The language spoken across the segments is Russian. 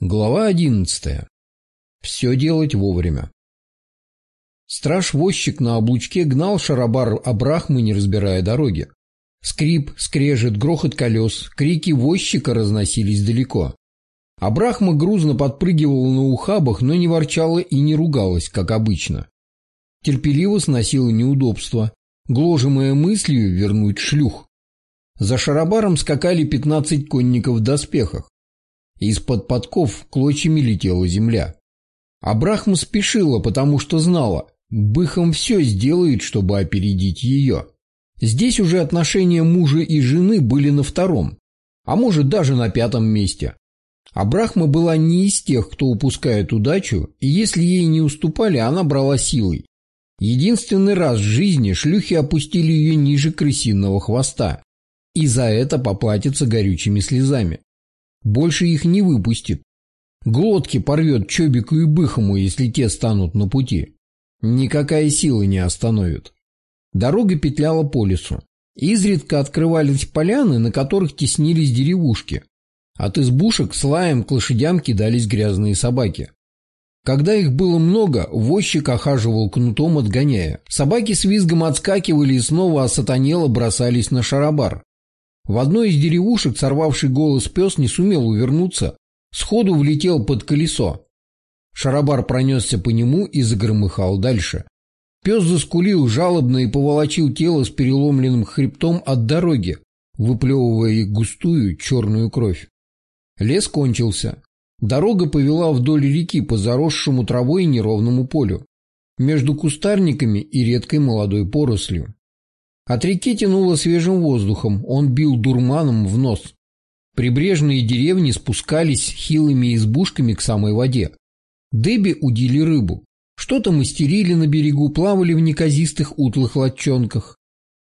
Глава одиннадцатая. Все делать вовремя. Страж-возчик на облучке гнал шарабар Абрахмы, не разбирая дороги. Скрип, скрежет, грохот колес, крики возчика разносились далеко. Абрахма грузно подпрыгивала на ухабах, но не ворчала и не ругалась, как обычно. Терпеливо сносила неудобства, гложемая мыслью вернуть шлюх. За шарабаром скакали пятнадцать конников в доспехах. Из-под подков клочьями летела земля. А Брахма спешила, потому что знала, Быхом все сделает, чтобы опередить ее. Здесь уже отношения мужа и жены были на втором, а может даже на пятом месте. А Брахма была не из тех, кто упускает удачу, и если ей не уступали, она брала силой. Единственный раз в жизни шлюхи опустили ее ниже крысиного хвоста, и за это поплатятся горючими слезами. Больше их не выпустит. Глотки порвет Чобику и Быхому, если те станут на пути. Никакая сила не остановит. Дорога петляла по лесу. Изредка открывались поляны, на которых теснились деревушки. От избушек с лаем к лошадям кидались грязные собаки. Когда их было много, возчик охаживал кнутом, отгоняя. Собаки с визгом отскакивали и снова осатанело бросались на шарабар. В одной из деревушек сорвавший голос пес не сумел увернуться, сходу влетел под колесо. Шарабар пронесся по нему и загромыхал дальше. Пес заскулил жалобно и поволочил тело с переломленным хребтом от дороги, выплевывая густую черную кровь. Лес кончился. Дорога повела вдоль реки по заросшему травой неровному полю, между кустарниками и редкой молодой порослью. От реки тянуло свежим воздухом, он бил дурманом в нос. Прибрежные деревни спускались хилыми избушками к самой воде. Деби удили рыбу. Что-то мастерили на берегу, плавали в неказистых утлых лодчонках.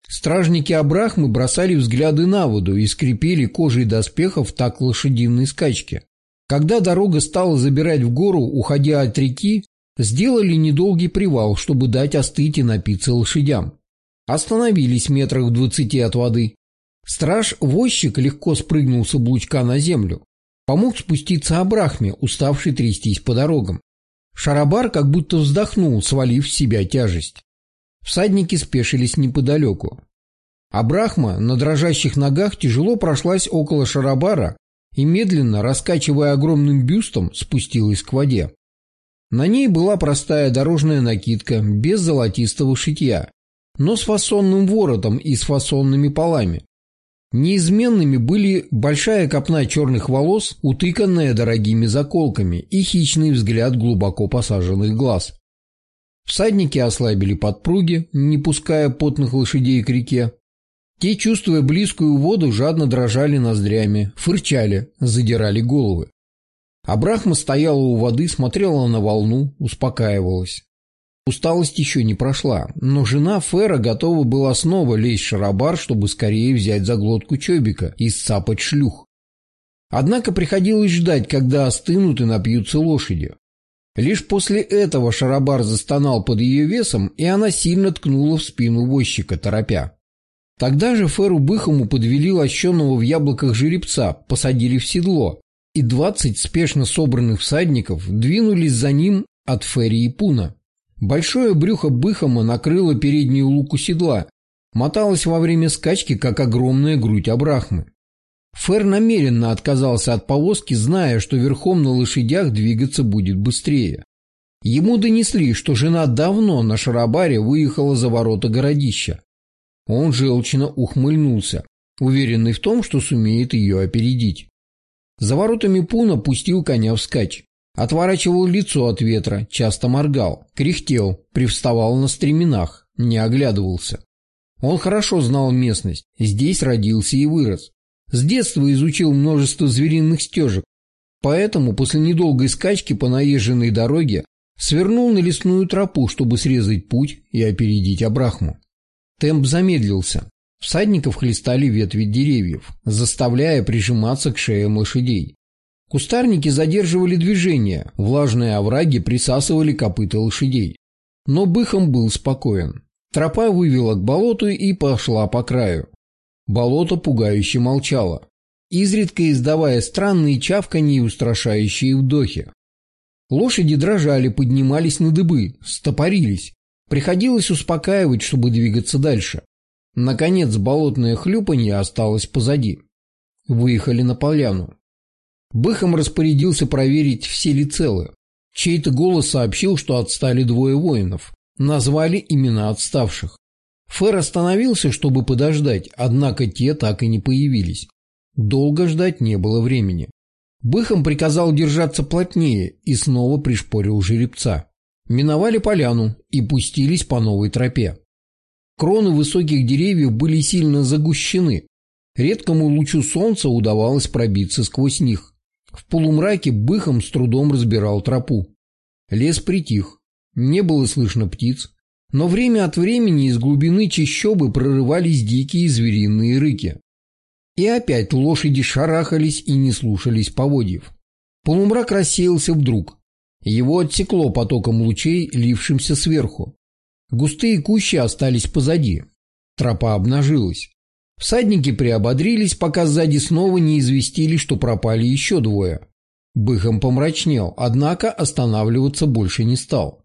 Стражники Абрахмы бросали взгляды на воду и скрипели кожей доспехов так лошадиной скачки. Когда дорога стала забирать в гору, уходя от реки, сделали недолгий привал, чтобы дать остыть и напиться лошадям. Остановились метрах в двадцати от воды. Страж-возчик легко спрыгнул с облучка на землю. Помог спуститься Абрахме, уставший трястись по дорогам. Шарабар как будто вздохнул, свалив с себя тяжесть. Всадники спешились неподалеку. Абрахма на дрожащих ногах тяжело прошлась около Шарабара и медленно, раскачивая огромным бюстом, спустилась к воде. На ней была простая дорожная накидка, без золотистого шитья, но с фасонным воротом и с фасонными полами. Неизменными были большая копна черных волос, утыканная дорогими заколками, и хищный взгляд глубоко посаженных глаз. Всадники ослабили подпруги, не пуская потных лошадей к реке. Те, чувствуя близкую воду, жадно дрожали ноздрями, фырчали, задирали головы. Абрахма стояла у воды, смотрела на волну, успокаивалась. Усталость еще не прошла, но жена Фера готова была снова лезть в шарабар, чтобы скорее взять за глотку Чобика и сцапать шлюх. Однако приходилось ждать, когда остынут и напьются лошади. Лишь после этого шарабар застонал под ее весом, и она сильно ткнула в спину возчика, торопя. Тогда же Феру Быхому подвели лощеного в яблоках жеребца, посадили в седло, и двадцать спешно собранных всадников двинулись за ним от Ферри и Пуна. Большое брюхо быхома накрыло переднюю луку седла, моталось во время скачки, как огромная грудь Абрахмы. Фер намеренно отказался от повозки, зная, что верхом на лошадях двигаться будет быстрее. Ему донесли, что жена давно на шарабаре выехала за ворота городища. Он желчно ухмыльнулся, уверенный в том, что сумеет ее опередить. За воротами Пуна пустил коня вскачь. Отворачивал лицо от ветра, часто моргал, кряхтел, привставал на стременах, не оглядывался. Он хорошо знал местность, здесь родился и вырос. С детства изучил множество звериных стежек, поэтому после недолгой скачки по наезженной дороге свернул на лесную тропу, чтобы срезать путь и опередить Абрахму. Темп замедлился. Всадников хлестали ветви деревьев, заставляя прижиматься к шеям лошадей. Кустарники задерживали движение, влажные овраги присасывали копыта лошадей. Но Быхом был спокоен. Тропа вывела к болоту и пошла по краю. Болото пугающе молчало. изредка издавая странные чавканье и устрашающие вдохи. Лошади дрожали, поднимались на дыбы, стопорились. Приходилось успокаивать, чтобы двигаться дальше. Наконец болотное хлюпанье осталось позади. Выехали на поляну. Быхом распорядился проверить, все ли целы. Чей-то голос сообщил, что отстали двое воинов. Назвали имена отставших. Фэр остановился, чтобы подождать, однако те так и не появились. Долго ждать не было времени. Быхом приказал держаться плотнее и снова пришпорил жеребца. Миновали поляну и пустились по новой тропе. Кроны высоких деревьев были сильно загущены. Редкому лучу солнца удавалось пробиться сквозь них. В полумраке Быхом с трудом разбирал тропу. Лес притих. Не было слышно птиц. Но время от времени из глубины чащобы прорывались дикие звериные рыки. И опять лошади шарахались и не слушались поводьев. Полумрак рассеялся вдруг. Его отсекло потоком лучей, лившимся сверху. Густые кущи остались позади. Тропа обнажилась. Всадники приободрились, пока сзади снова не известили, что пропали еще двое. Быхом помрачнел, однако останавливаться больше не стал.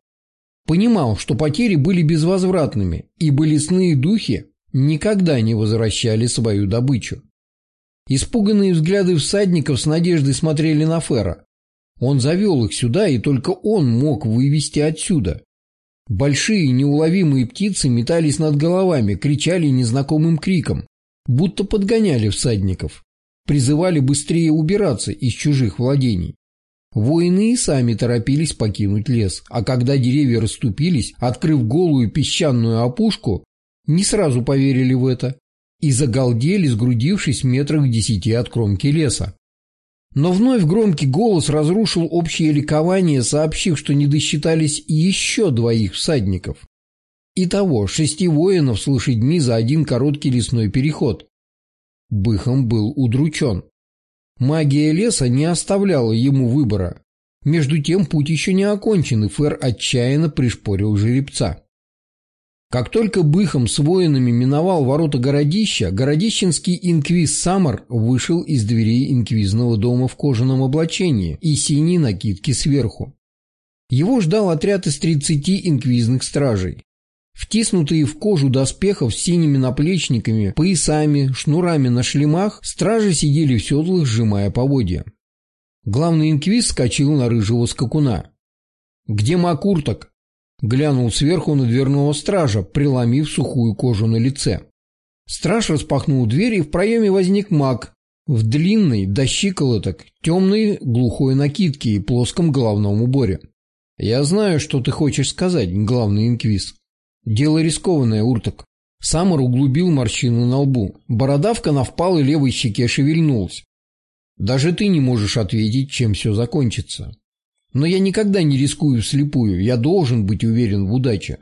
Понимал, что потери были безвозвратными, ибо лесные духи никогда не возвращали свою добычу. Испуганные взгляды всадников с надеждой смотрели на Фера. Он завел их сюда, и только он мог вывести отсюда. Большие неуловимые птицы метались над головами, кричали незнакомым криком, будто подгоняли всадников, призывали быстрее убираться из чужих владений. Воины и сами торопились покинуть лес, а когда деревья расступились, открыв голую песчаную опушку, не сразу поверили в это и загалдели, сгрудившись метрах десяти от кромки леса. Но вновь громкий голос разрушил общее ликование, сообщив, что не досчитались еще двоих всадников. Итого шести воинов с лошадьми за один короткий лесной переход. Быхом был удручен. Магия леса не оставляла ему выбора. Между тем путь еще не окончен, и Фер отчаянно пришпорил жеребца. Как только Быхом с воинами миновал ворота городища, городищенский инквиз Самар вышел из дверей инквизного дома в кожаном облачении и синей накидке сверху. Его ждал отряд из 30 инквизных стражей. Втиснутые в кожу доспехов с синими наплечниками, поясами, шнурами на шлемах, стражи сидели в седлах, сжимая поводья. Главный инквиз скочил на рыжего скакуна. «Где Макурток?» Глянул сверху на дверного стража, преломив сухую кожу на лице. Страж распахнул дверь, и в проеме возник маг в длинной, до щиколоток, темной глухой накидке и плоском головном уборе. «Я знаю, что ты хочешь сказать, главный инквиз. Дело рискованное, Урток». Самар углубил морщину на лбу. Бородавка на впалой левой щеке шевельнулась. «Даже ты не можешь ответить, чем все закончится. Но я никогда не рискую вслепую, я должен быть уверен в удаче.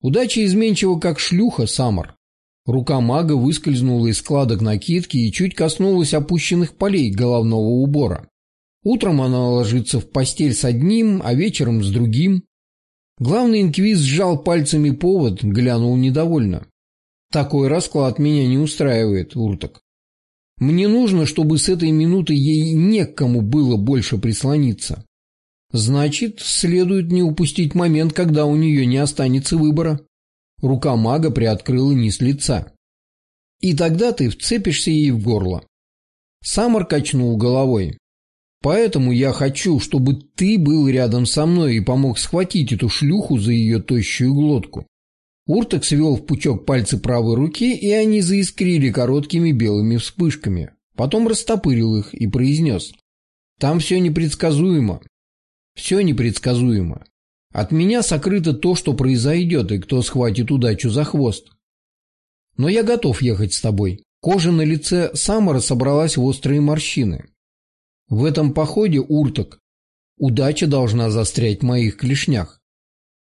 Удача изменчива, как шлюха, Самар. Рука мага выскользнула из складок накидки и чуть коснулась опущенных полей головного убора. Утром она ложится в постель с одним, а вечером с другим. Главный инквиз сжал пальцами повод, глянул недовольно. Такой расклад меня не устраивает, Урток. Мне нужно, чтобы с этой минуты ей некому было больше прислониться. Значит, следует не упустить момент, когда у нее не останется выбора. Рука мага приоткрыла низ лица. И тогда ты вцепишься ей в горло. Самар качнул головой. Поэтому я хочу, чтобы ты был рядом со мной и помог схватить эту шлюху за ее тощую глотку. Урток свел в пучок пальцы правой руки, и они заискрили короткими белыми вспышками. Потом растопырил их и произнес. Там все непредсказуемо. Все непредсказуемо. От меня сокрыто то, что произойдет, и кто схватит удачу за хвост. Но я готов ехать с тобой. Кожа на лице Самара собралась в острые морщины. В этом походе, Урток, удача должна застрять в моих клешнях.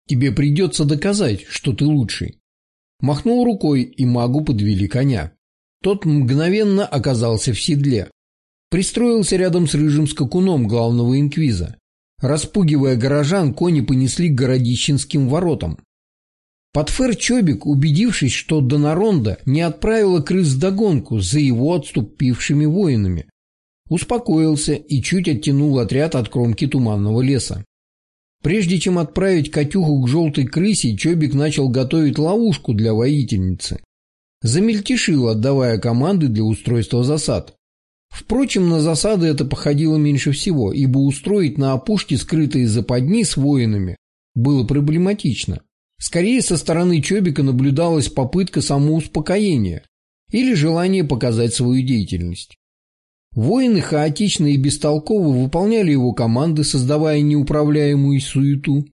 Тебе придется доказать, что ты лучший. Махнул рукой, и магу подвели коня. Тот мгновенно оказался в седле. Пристроился рядом с рыжим скакуном главного инквиза. Распугивая горожан, кони понесли к городищенским воротам. Подфер Чобик, убедившись, что Донаронда не отправила крыс догонку за его отступившими воинами, Успокоился и чуть оттянул отряд от кромки туманного леса. Прежде чем отправить Катюху к желтой крысе, Чобик начал готовить ловушку для воительницы. Замельтешил, отдавая команды для устройства засад. Впрочем, на засады это походило меньше всего, ибо устроить на опушке скрытые западни с воинами было проблематично. Скорее, со стороны Чобика наблюдалась попытка самоуспокоения или желание показать свою деятельность. Воины хаотично и бестолково выполняли его команды, создавая неуправляемую суету.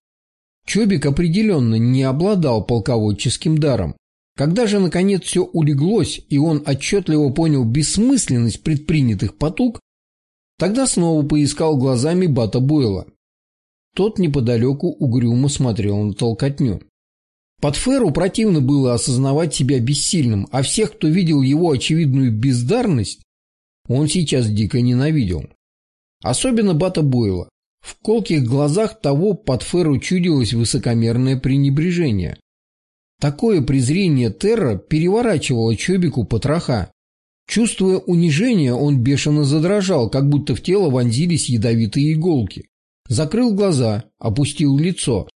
Чобик определенно не обладал полководческим даром. Когда же, наконец, все улеглось, и он отчетливо понял бессмысленность предпринятых потуг, тогда снова поискал глазами Бата Бойла. Тот неподалеку угрюмо смотрел на толкотню. Под Феру противно было осознавать себя бессильным, а всех, кто видел его очевидную бездарность, он сейчас дико ненавидел. Особенно Бата Бойла. В колких глазах того под Феру чудилось высокомерное пренебрежение. Такое презрение Терра переворачивало Чобику потроха. Чувствуя унижение, он бешено задрожал, как будто в тело вонзились ядовитые иголки. Закрыл глаза, опустил лицо.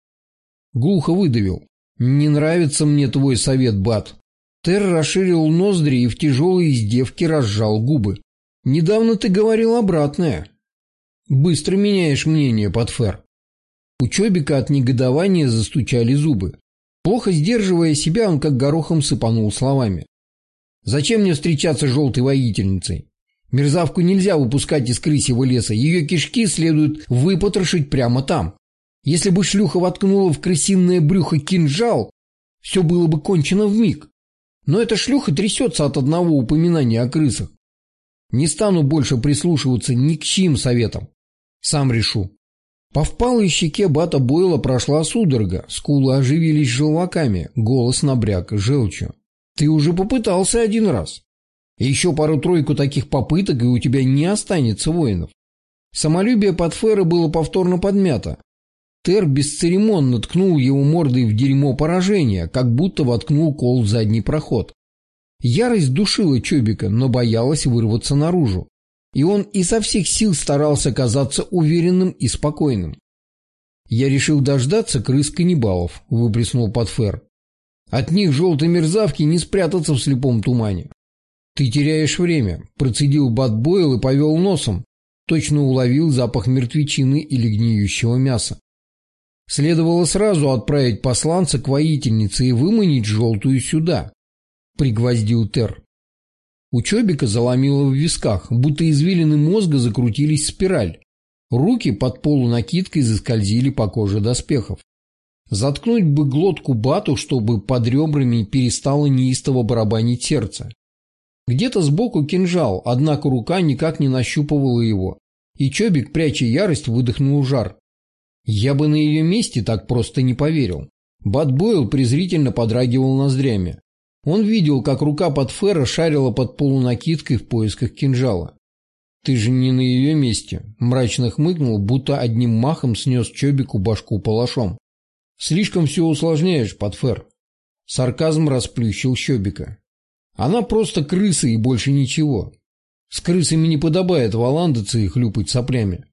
Глухо выдавил. «Не нравится мне твой совет, Бат». Тер расширил ноздри и в тяжелой издевке разжал губы. «Недавно ты говорил обратное». «Быстро меняешь мнение, Патфер». У Чобика от негодования застучали зубы. Плохо сдерживая себя, он как горохом сыпанул словами. «Зачем мне встречаться с желтой воительницей? Мерзавку нельзя выпускать из крысьего леса, ее кишки следует выпотрошить прямо там. Если бы шлюха воткнула в крысиное брюхо кинжал, все было бы кончено в миг. Но эта шлюха трясется от одного упоминания о крысах. Не стану больше прислушиваться ни к чьим советам. Сам решу. По впалой щеке Бата Бойла прошла судорога, скулы оживились желваками, голос набряк желчью. Ты уже попытался один раз. Еще пару-тройку таких попыток, и у тебя не останется воинов. Самолюбие Патфера было повторно подмято. Тер бесцеремонно ткнул его мордой в дерьмо поражения, как будто воткнул кол в задний проход. Ярость душила Чобика, но боялась вырваться наружу. И он изо всех сил старался казаться уверенным и спокойным. «Я решил дождаться крыс-каннибалов», — выплеснул Патфер. «От них желтой мерзавки не спрятаться в слепом тумане». «Ты теряешь время», — процедил Батбойл и повел носом. Точно уловил запах мертвечины или гниющего мяса. Следовало сразу отправить посланца к воительнице и выманить желтую сюда, пригвоздил Тер. У Чобика заломило в висках, будто извилины мозга закрутились в спираль. Руки под полунакидкой заскользили по коже доспехов. Заткнуть бы глотку бату, чтобы под ребрами перестало неистово барабанить сердце. Где-то сбоку кинжал, однако рука никак не нащупывала его, и Чобик, пряча ярость, выдохнул жар. Я бы на ее месте так просто не поверил. Бат Бойл презрительно подрагивал ноздрями. Он видел, как рука под Фера шарила под полунакидкой в поисках кинжала. «Ты же не на ее месте», – мрачно хмыкнул, будто одним махом снес Чобику башку палашом. «Слишком все усложняешь, Подфер». Сарказм расплющил Чобика. «Она просто крыса и больше ничего. С крысами не подобает валандаться и хлюпать соплями.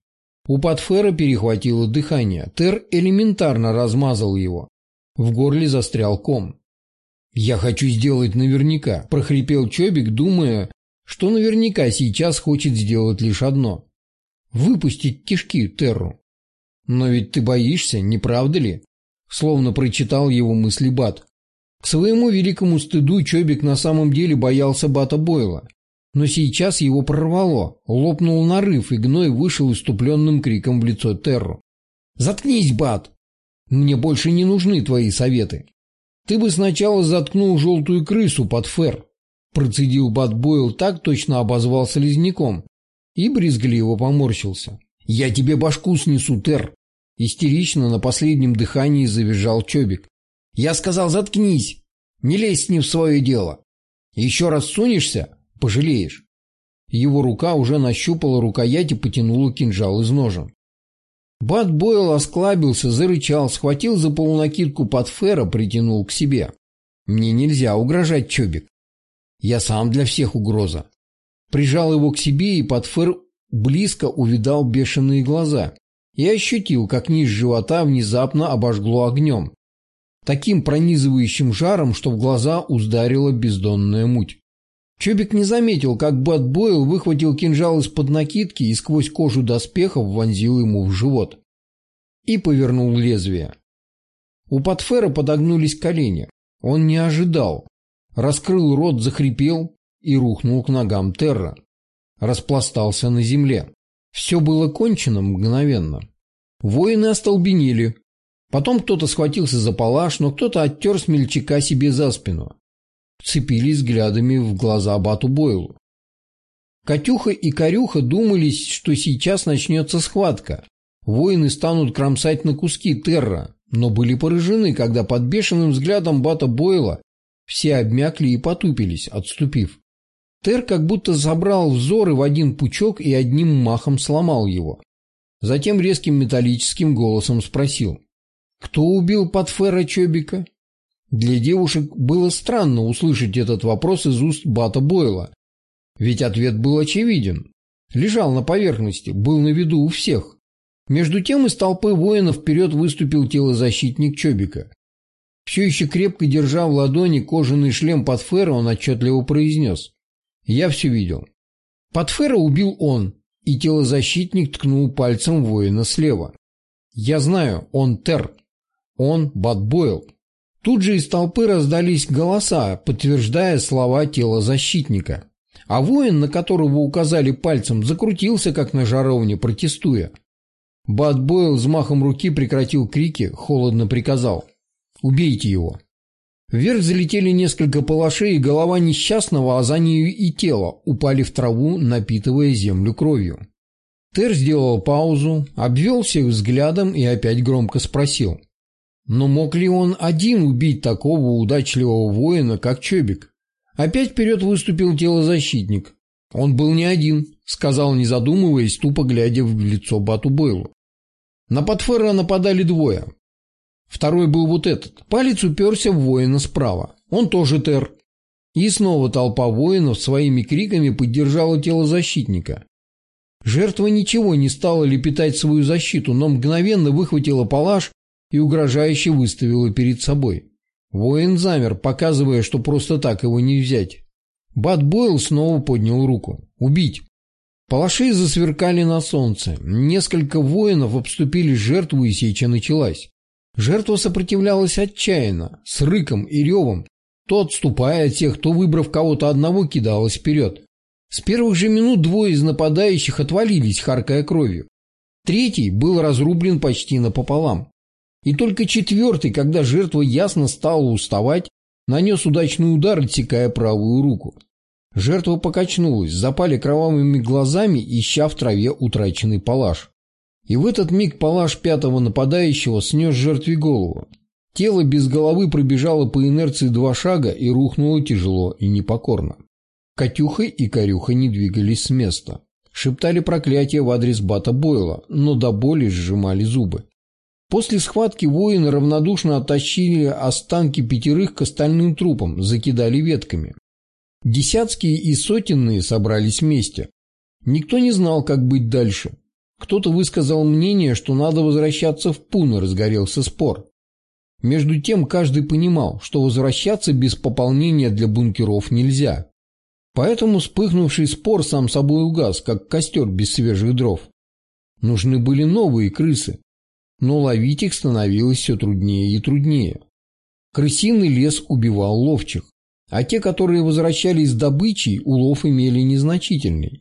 У Патфера перехватило дыхание. Тер элементарно размазал его. В горле застрял ком. «Я хочу сделать наверняка», – прохрипел Чобик, думая, что наверняка сейчас хочет сделать лишь одно – выпустить кишки Терру. «Но ведь ты боишься, не правда ли?» – словно прочитал его мысли Бат. К своему великому стыду Чобик на самом деле боялся Бата Бойла. Но сейчас его прорвало, лопнул нарыв, и гной вышел иступленным криком в лицо Терру. «Заткнись, Бат! Мне больше не нужны твои советы. Ты бы сначала заткнул желтую крысу под фер!» Процедил Бат Бойл так, точно обозвал слизняком. И брезгливо поморщился. «Я тебе башку снесу, Тер!» Истерично на последнем дыхании завизжал Чобик. «Я сказал, заткнись! Не лезь ним в свое дело! Еще раз сунешься, Пожалеешь. Его рука уже нащупала рукоять и потянула кинжал из ножен. Бат Бойл осклабился, зарычал, схватил за полунакидку под фера, притянул к себе. «Мне нельзя угрожать, Чобик. Я сам для всех угроза». Прижал его к себе, и под фер близко увидал бешеные глаза и ощутил, как низ живота внезапно обожгло огнем. Таким пронизывающим жаром, что в глаза ударила бездонная муть. Чобик не заметил, как Бат Бойл выхватил кинжал из-под накидки и сквозь кожу доспехов вонзил ему в живот. И повернул лезвие. У Патфера подогнулись колени. Он не ожидал. Раскрыл рот, захрипел и рухнул к ногам Терра. Распластался на земле. Все было кончено мгновенно. Воины остолбенели. Потом кто-то схватился за палаш, но кто-то оттер смельчака себе за спину вцепились взглядами в глаза Бату Бойлу. Катюха и Корюха думались, что сейчас начнется схватка. Воины станут кромсать на куски Терра, но были поражены, когда под бешеным взглядом Бата Бойла все обмякли и потупились, отступив. Тер как будто забрал взоры в один пучок и одним махом сломал его. Затем резким металлическим голосом спросил. «Кто убил Патфера Чобика?» Для девушек было странно услышать этот вопрос из уст Бата Бойла, ведь ответ был очевиден. Лежал на поверхности, был на виду у всех. Между тем из толпы воинов вперед выступил телозащитник Чобика. Все еще крепко держа в ладони кожаный шлем Патфера, он отчетливо произнес. «Я все видел». Патфера убил он, и телозащитник ткнул пальцем воина слева. «Я знаю, он Тер. Он Батбойл. Тут же из толпы раздались голоса, подтверждая слова тела защитника. А воин, на которого указали пальцем, закрутился, как на жаровне, протестуя. Бат Бойл взмахом руки прекратил крики, холодно приказал. «Убейте его!» Вверх залетели несколько палашей, и голова несчастного, а за нею и тело, упали в траву, напитывая землю кровью. Тер сделал паузу, обвел всех взглядом и опять громко спросил – но мог ли он один убить такого удачливого воина, как Чобик? Опять вперед выступил телозащитник. Он был не один, сказал, не задумываясь, тупо глядя в лицо Бату Бойлу. На Патфера нападали двое. Второй был вот этот. Палец уперся в воина справа. Он тоже тер. И снова толпа воинов своими криками поддержала тело. Жертва ничего не стала лепетать свою защиту, но мгновенно выхватила палаш и угрожающе выставила перед собой. Воин замер, показывая, что просто так его не взять. Бат Бойл снова поднял руку. «Убить!» Палаши засверкали на солнце. Несколько воинов обступили жертву, и сеча началась. Жертва сопротивлялась отчаянно, с рыком и ревом, то отступая от тех, то, выбрав кого-то одного, кидалась вперед. С первых же минут двое из нападающих отвалились, харкая кровью. Третий был разрублен почти напополам. И только четвертый, когда жертва ясно стала уставать, нанес удачный удар, отсекая правую руку. Жертва покачнулась, запали кровавыми глазами, ища в траве утраченный палаш. И в этот миг палаш пятого нападающего снес жертве голову. Тело без головы пробежало по инерции два шага и рухнуло тяжело и непокорно. Катюха и Корюха не двигались с места. Шептали проклятие в адрес Бата Бойла, но до боли сжимали зубы. После схватки воины равнодушно оттащили останки пятерых к остальным трупам, закидали ветками. Десятские и сотенные собрались вместе. Никто не знал, как быть дальше. Кто-то высказал мнение, что надо возвращаться в Пун, разгорелся спор. Между тем каждый понимал, что возвращаться без пополнения для бункеров нельзя. Поэтому вспыхнувший спор сам собой угас, как костер без свежих дров. Нужны были новые крысы, но ловить их становилось все труднее и труднее. Крысиный лес убивал ловчих, а те, которые возвращались с добычей, улов имели незначительный.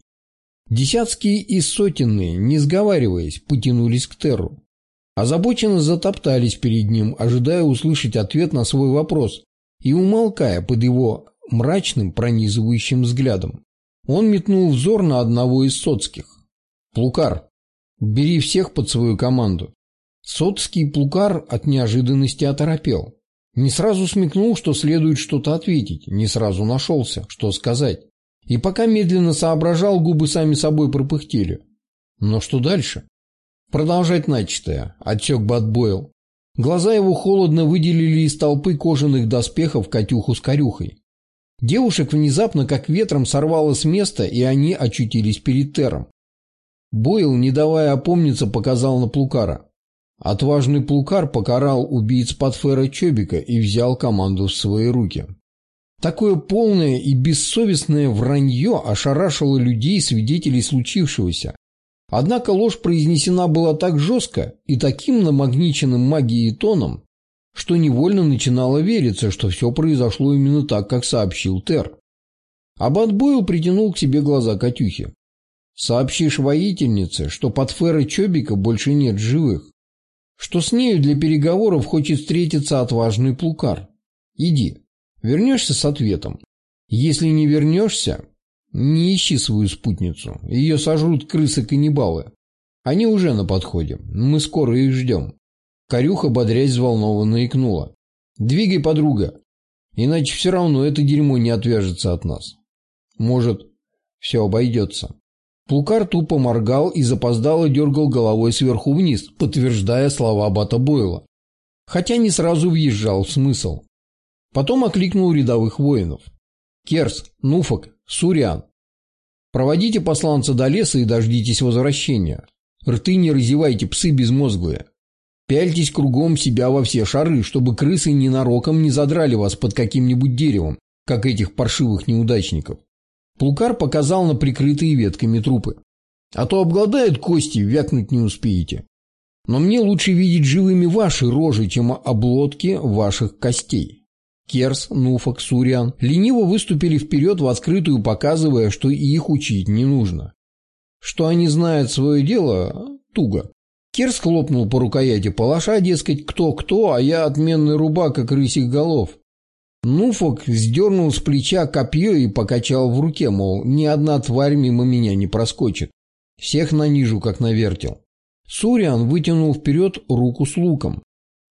Десятские и сотенные, не сговариваясь, потянулись к Терру. Озабоченно затоптались перед ним, ожидая услышать ответ на свой вопрос и умолкая под его мрачным пронизывающим взглядом. Он метнул взор на одного из соцких. «Плукар, бери всех под свою команду. Сотский плукар от неожиданности оторопел. Не сразу смекнул, что следует что-то ответить, не сразу нашелся, что сказать. И пока медленно соображал, губы сами собой пропыхтели. Но что дальше? Продолжать начатое, отсек Батбойл. Глаза его холодно выделили из толпы кожаных доспехов Катюху с Корюхой. Девушек внезапно как ветром сорвало с места, и они очутились перед Тером. Бойл, не давая опомниться, показал на Плукара. Отважный Плукар покарал убийц Патфера Чобика и взял команду в свои руки. Такое полное и бессовестное вранье ошарашило людей, свидетелей случившегося. Однако ложь произнесена была так жестко и таким намагниченным магией тоном, что невольно начинало вериться, что все произошло именно так, как сообщил Тер. Аббат Бойл притянул к себе глаза Катюхи. «Сообщишь воительнице, что под Ферой Чобика больше нет живых, что с нею для переговоров хочет встретиться отважный Плукар. Иди, вернешься с ответом. Если не вернешься, не ищи свою спутницу. Ее сожрут крысы-каннибалы. Они уже на подходе. Мы скоро их ждем. Корюха, бодрясь, взволнованно икнула. Двигай, подруга. Иначе все равно это дерьмо не отвяжется от нас. Может, все обойдется. Плукар тупо моргал и запоздало дергал головой сверху вниз, подтверждая слова Бата Бойла. Хотя не сразу въезжал в смысл. Потом окликнул рядовых воинов. Керс, Нуфок, Суриан. Проводите посланца до леса и дождитесь возвращения. Рты не разевайте, псы безмозглые. Пяльтесь кругом себя во все шары, чтобы крысы ненароком не задрали вас под каким-нибудь деревом, как этих паршивых неудачников. Плукар показал на прикрытые ветками трупы. А то обгладают кости, вякнуть не успеете. Но мне лучше видеть живыми ваши рожи, чем облодки ваших костей. Керс, Нуфок, Суриан лениво выступили вперед в открытую, показывая, что их учить не нужно. Что они знают свое дело – туго. Керс хлопнул по рукояти палаша, дескать, кто-кто, а я отменный рубак, как рысих голов. Нуфок сдернул с плеча копье и покачал в руке, мол, ни одна тварь мимо меня не проскочит. Всех нанижу, как навертел. Суриан вытянул вперед руку с луком.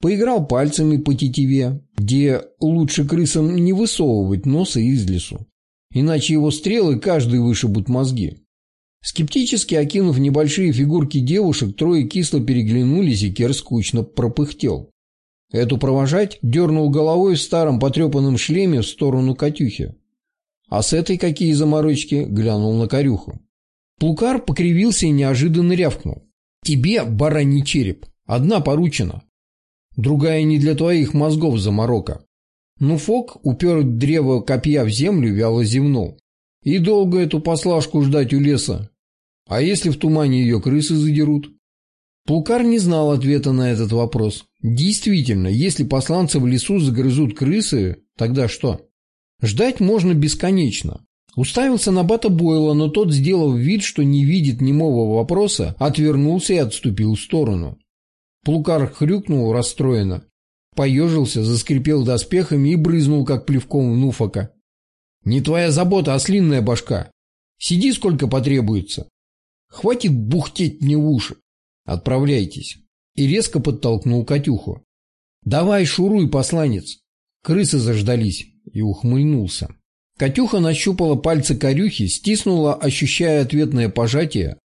Поиграл пальцами по тетиве, где лучше крысам не высовывать носа из лесу. Иначе его стрелы каждый вышибут мозги. Скептически окинув небольшие фигурки девушек, трое кисло переглянулись, и Кер скучно пропыхтел. Эту провожать дернул головой в старом потрепанном шлеме в сторону Катюхи. А с этой какие заморочки глянул на Корюху. Плукар покривился и неожиданно рявкнул. «Тебе, бараний череп, одна поручена. Другая не для твоих мозгов заморока. Ну, Фок упер древо копья в землю, вяло зевнул. И долго эту послашку ждать у леса? А если в тумане ее крысы задерут? Пулкар не знал ответа на этот вопрос. Действительно, если посланцы в лесу загрызут крысы, тогда что? Ждать можно бесконечно. Уставился на Бата Бойла, но тот, сделав вид, что не видит немого вопроса, отвернулся и отступил в сторону. Плукар хрюкнул расстроенно, поежился, заскрипел доспехами и брызнул, как плевком в Нуфака. «Не твоя забота, а слинная башка. Сиди, сколько потребуется. Хватит бухтеть мне в уши. Отправляйтесь». И резко подтолкнул Катюху. «Давай, шуруй, посланец». Крысы заждались и ухмыльнулся. Катюха нащупала пальцы корюхи, стиснула, ощущая ответное пожатие,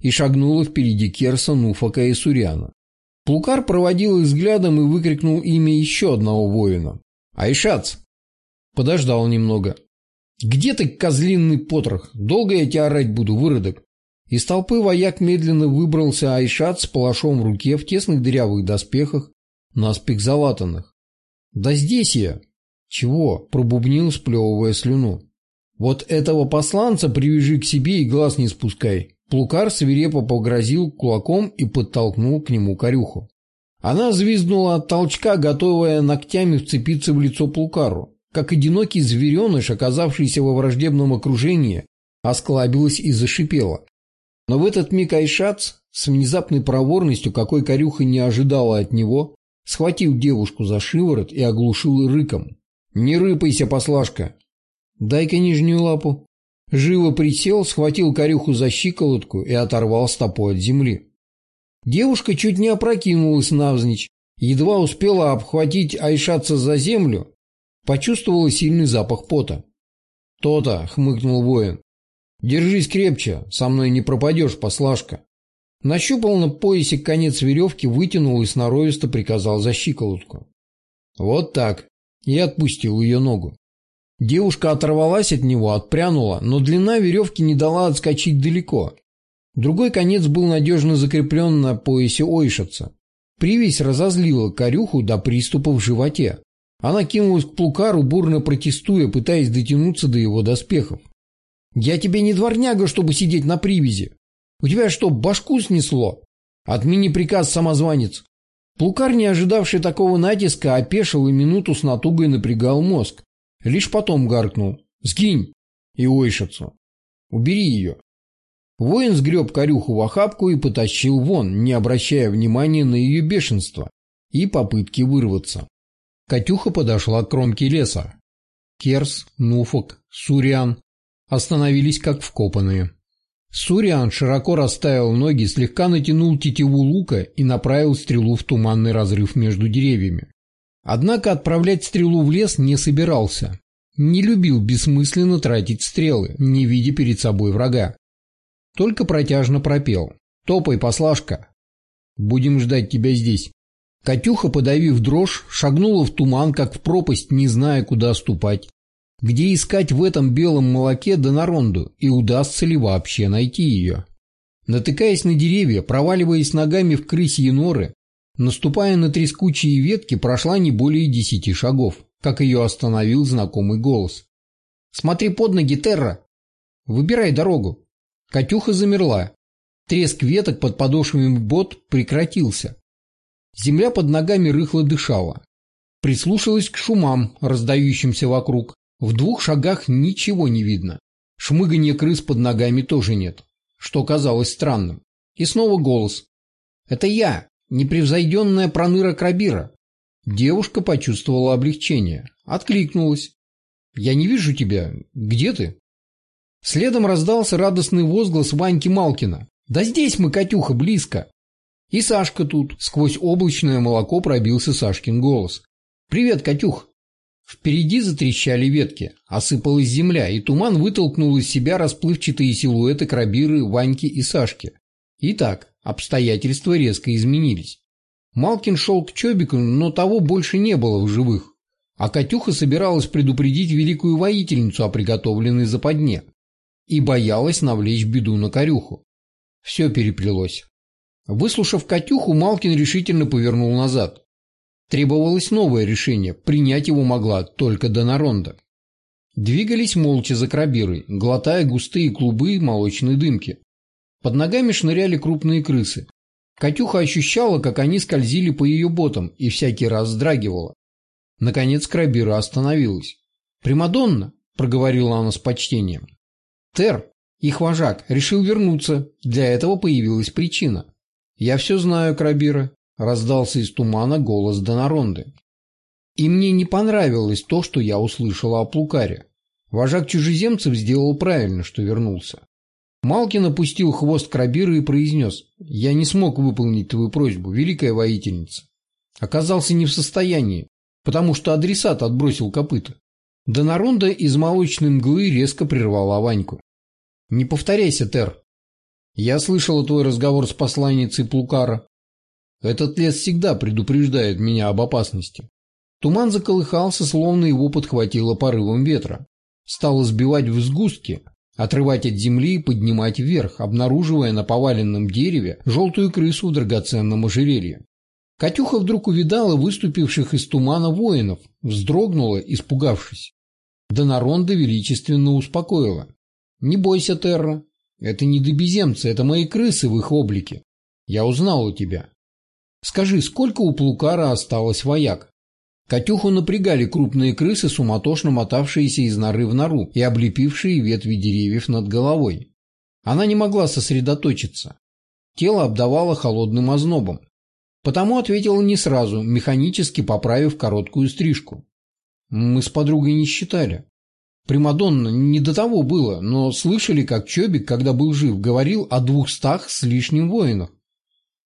и шагнула впереди Керса, Нуфака и Суряна. Плукар проводил их взглядом и выкрикнул имя еще одного воина. «Айшац!» Подождал немного. «Где ты, козлинный потрох? Долго я тебя орать буду, выродок?» Из толпы вояк медленно выбрался Айшат с палашом в руке в тесных дырявых доспехах, наспех залатанных. «Да здесь я!» «Чего?» – пробубнил, сплевывая слюну. «Вот этого посланца привяжи к себе и глаз не спускай. Плукар свирепо погрозил кулаком и подтолкнул к нему корюху. Она звизнула от толчка, готовая ногтями вцепиться в лицо Плукару. Как одинокий звереныш, оказавшийся во враждебном окружении, осклабилась и зашипела. Но в этот миг Айшац, с внезапной проворностью, какой корюха не ожидала от него, схватил девушку за шиворот и оглушил рыком. «Не рыпайся, послашка! Дай-ка нижнюю лапу!» Живо присел, схватил корюху за щиколотку и оторвал стопой от земли. Девушка чуть не опрокинулась навзничь, едва успела обхватить Айшатца за землю, почувствовала сильный запах пота. «То-то», — хмыкнул воин, — «держись крепче, со мной не пропадешь, послашка». Нащупал на поясе конец веревки, вытянул и сноровисто приказал за щиколотку. Вот так. И отпустил ее ногу. Девушка оторвалась от него, отпрянула, но длина веревки не дала отскочить далеко. Другой конец был надежно закреплен на поясе Ойшица. Привязь разозлила корюху до приступа в животе. Она кинулась к Плукару, бурно протестуя, пытаясь дотянуться до его доспехов. «Я тебе не дворняга, чтобы сидеть на привязи. У тебя что, башку снесло? Отмени приказ, самозванец». Плукар, не ожидавший такого натиска, опешил и минуту с натугой напрягал мозг. Лишь потом гаркнул «Сгинь!» и ойшицу. «Убери ее!» Воин сгреб корюху в охапку и потащил вон, не обращая внимания на ее бешенство и попытки вырваться. Катюха подошла к кромке леса. Керс, Нуфок, Суриан остановились как вкопанные. Суриан широко расставил ноги, слегка натянул тетиву лука и направил стрелу в туманный разрыв между деревьями. Однако отправлять стрелу в лес не собирался. Не любил бессмысленно тратить стрелы, не видя перед собой врага. Только протяжно пропел. «Топай, послашка! Будем ждать тебя здесь». Катюха, подавив дрожь, шагнула в туман, как в пропасть, не зная, куда ступать. Где искать в этом белом молоке Донаронду и удастся ли вообще найти ее? Натыкаясь на деревья, проваливаясь ногами в крысьи норы, наступая на трескучие ветки, прошла не более десяти шагов, как ее остановил знакомый голос. «Смотри под ноги, Терра! Выбирай дорогу!» Катюха замерла. Треск веток под подошвами бот прекратился. Земля под ногами рыхло дышала. Прислушалась к шумам, раздающимся вокруг. В двух шагах ничего не видно. Шмыганья крыс под ногами тоже нет, что казалось странным. И снова голос. «Это я, непревзойденная проныра Крабира». Девушка почувствовала облегчение. Откликнулась. «Я не вижу тебя. Где ты?» Следом раздался радостный возглас Ваньки Малкина. «Да здесь мы, Катюха, близко!» И Сашка тут. Сквозь облачное молоко пробился Сашкин голос. «Привет, Катюх!» Впереди затрещали ветки, осыпалась земля, и туман вытолкнул из себя расплывчатые силуэты крабиры, Ваньки и Сашки. Итак, обстоятельства резко изменились. Малкин шел к Чобику, но того больше не было в живых. А Катюха собиралась предупредить великую воительницу о приготовленной западне и боялась навлечь беду на корюху. Все переплелось. Выслушав Катюху, Малкин решительно повернул назад. Требовалось новое решение, принять его могла только Донаронда. Двигались молча за крабирой, глотая густые клубы молочной дымки. Под ногами шныряли крупные крысы. Катюха ощущала, как они скользили по ее ботам, и всякий раз вздрагивала. Наконец крабира остановилась. «Примадонна!» – проговорила она с почтением. «Тер, их вожак, решил вернуться. Для этого появилась причина. Я все знаю, Крабира раздался из тумана голос Донаронды. И мне не понравилось то, что я услышала о Плукаре. Вожак чужеземцев сделал правильно, что вернулся. Малкин опустил хвост Крабира и произнес, «Я не смог выполнить твою просьбу, великая воительница. Оказался не в состоянии, потому что адресат отбросил копыта». Донаронда из молочной мглы резко прервала Ваньку. «Не повторяйся, Тер. Я слышала твой разговор с посланницей Плукара. Этот лес всегда предупреждает меня об опасности. Туман заколыхался, словно его подхватило порывом ветра. Стало сбивать в сгустки, отрывать от земли и поднимать вверх, обнаруживая на поваленном дереве желтую крысу в драгоценном ожерелье. Катюха вдруг увидала выступивших из тумана воинов, вздрогнула, испугавшись. Донаронда величественно успокоила. «Не бойся, Терра. Это не добеземцы, это мои крысы в их облике. Я узнал у тебя. Скажи, сколько у Плукара осталось вояк? Катюху напрягали крупные крысы, суматошно мотавшиеся из норы в нору и облепившие ветви деревьев над головой. Она не могла сосредоточиться. Тело обдавало холодным ознобом. Потому ответила не сразу, механически поправив короткую стрижку. Мы с подругой не считали. Примадонна не до того было, но слышали, как Чобик, когда был жив, говорил о двухстах с лишним воинах.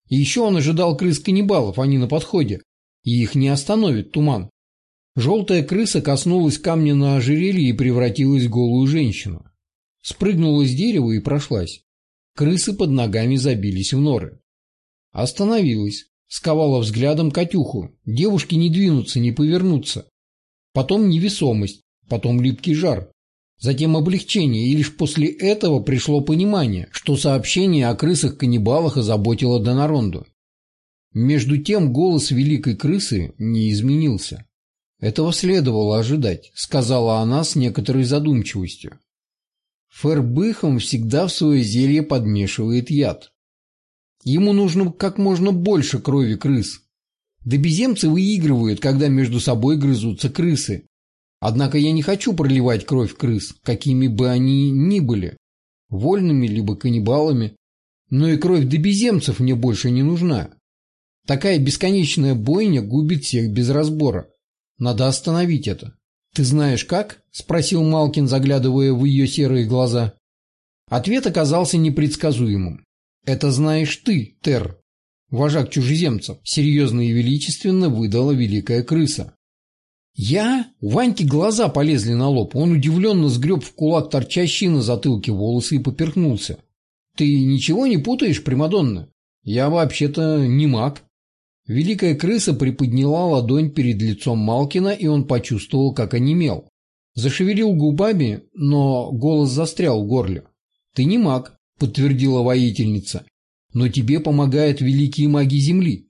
И еще он ожидал крыс-каннибалов, они на подходе, и их не остановит туман. Желтая крыса коснулась камня на ожерелье и превратилась в голую женщину. Спрыгнула с дерева и прошлась. Крысы под ногами забились в норы. Остановилась, сковала взглядом Катюху. Девушки не двинутся, не повернутся. Потом невесомость, потом липкий жар. Затем облегчение, и лишь после этого пришло понимание, что сообщение о крысах-каннибалах озаботило Донаронду. Между тем голос великой крысы не изменился. «Этого следовало ожидать», — сказала она с некоторой задумчивостью. Фербыхом всегда в свое зелье подмешивает яд. Ему нужно как можно больше крови крыс. Добеземцы выигрывают, когда между собой грызутся крысы. Однако я не хочу проливать кровь крыс, какими бы они ни были, вольными либо каннибалами, но и кровь добеземцев мне больше не нужна. Такая бесконечная бойня губит всех без разбора. Надо остановить это. «Ты знаешь как?» – спросил Малкин, заглядывая в ее серые глаза. Ответ оказался непредсказуемым. «Это знаешь ты, Тер, вожак чужеземцев», – серьезно и величественно выдала великая крыса. «Я?» У Ваньки глаза полезли на лоб. Он удивленно сгреб в кулак торчащие на затылке волосы и поперхнулся. «Ты ничего не путаешь, Примадонна? Я вообще-то не маг». Великая крыса приподняла ладонь перед лицом Малкина, и он почувствовал, как онемел. Зашевелил губами, но голос застрял в горле. «Ты не маг», — подтвердила воительница, — «но тебе помогают великие маги Земли».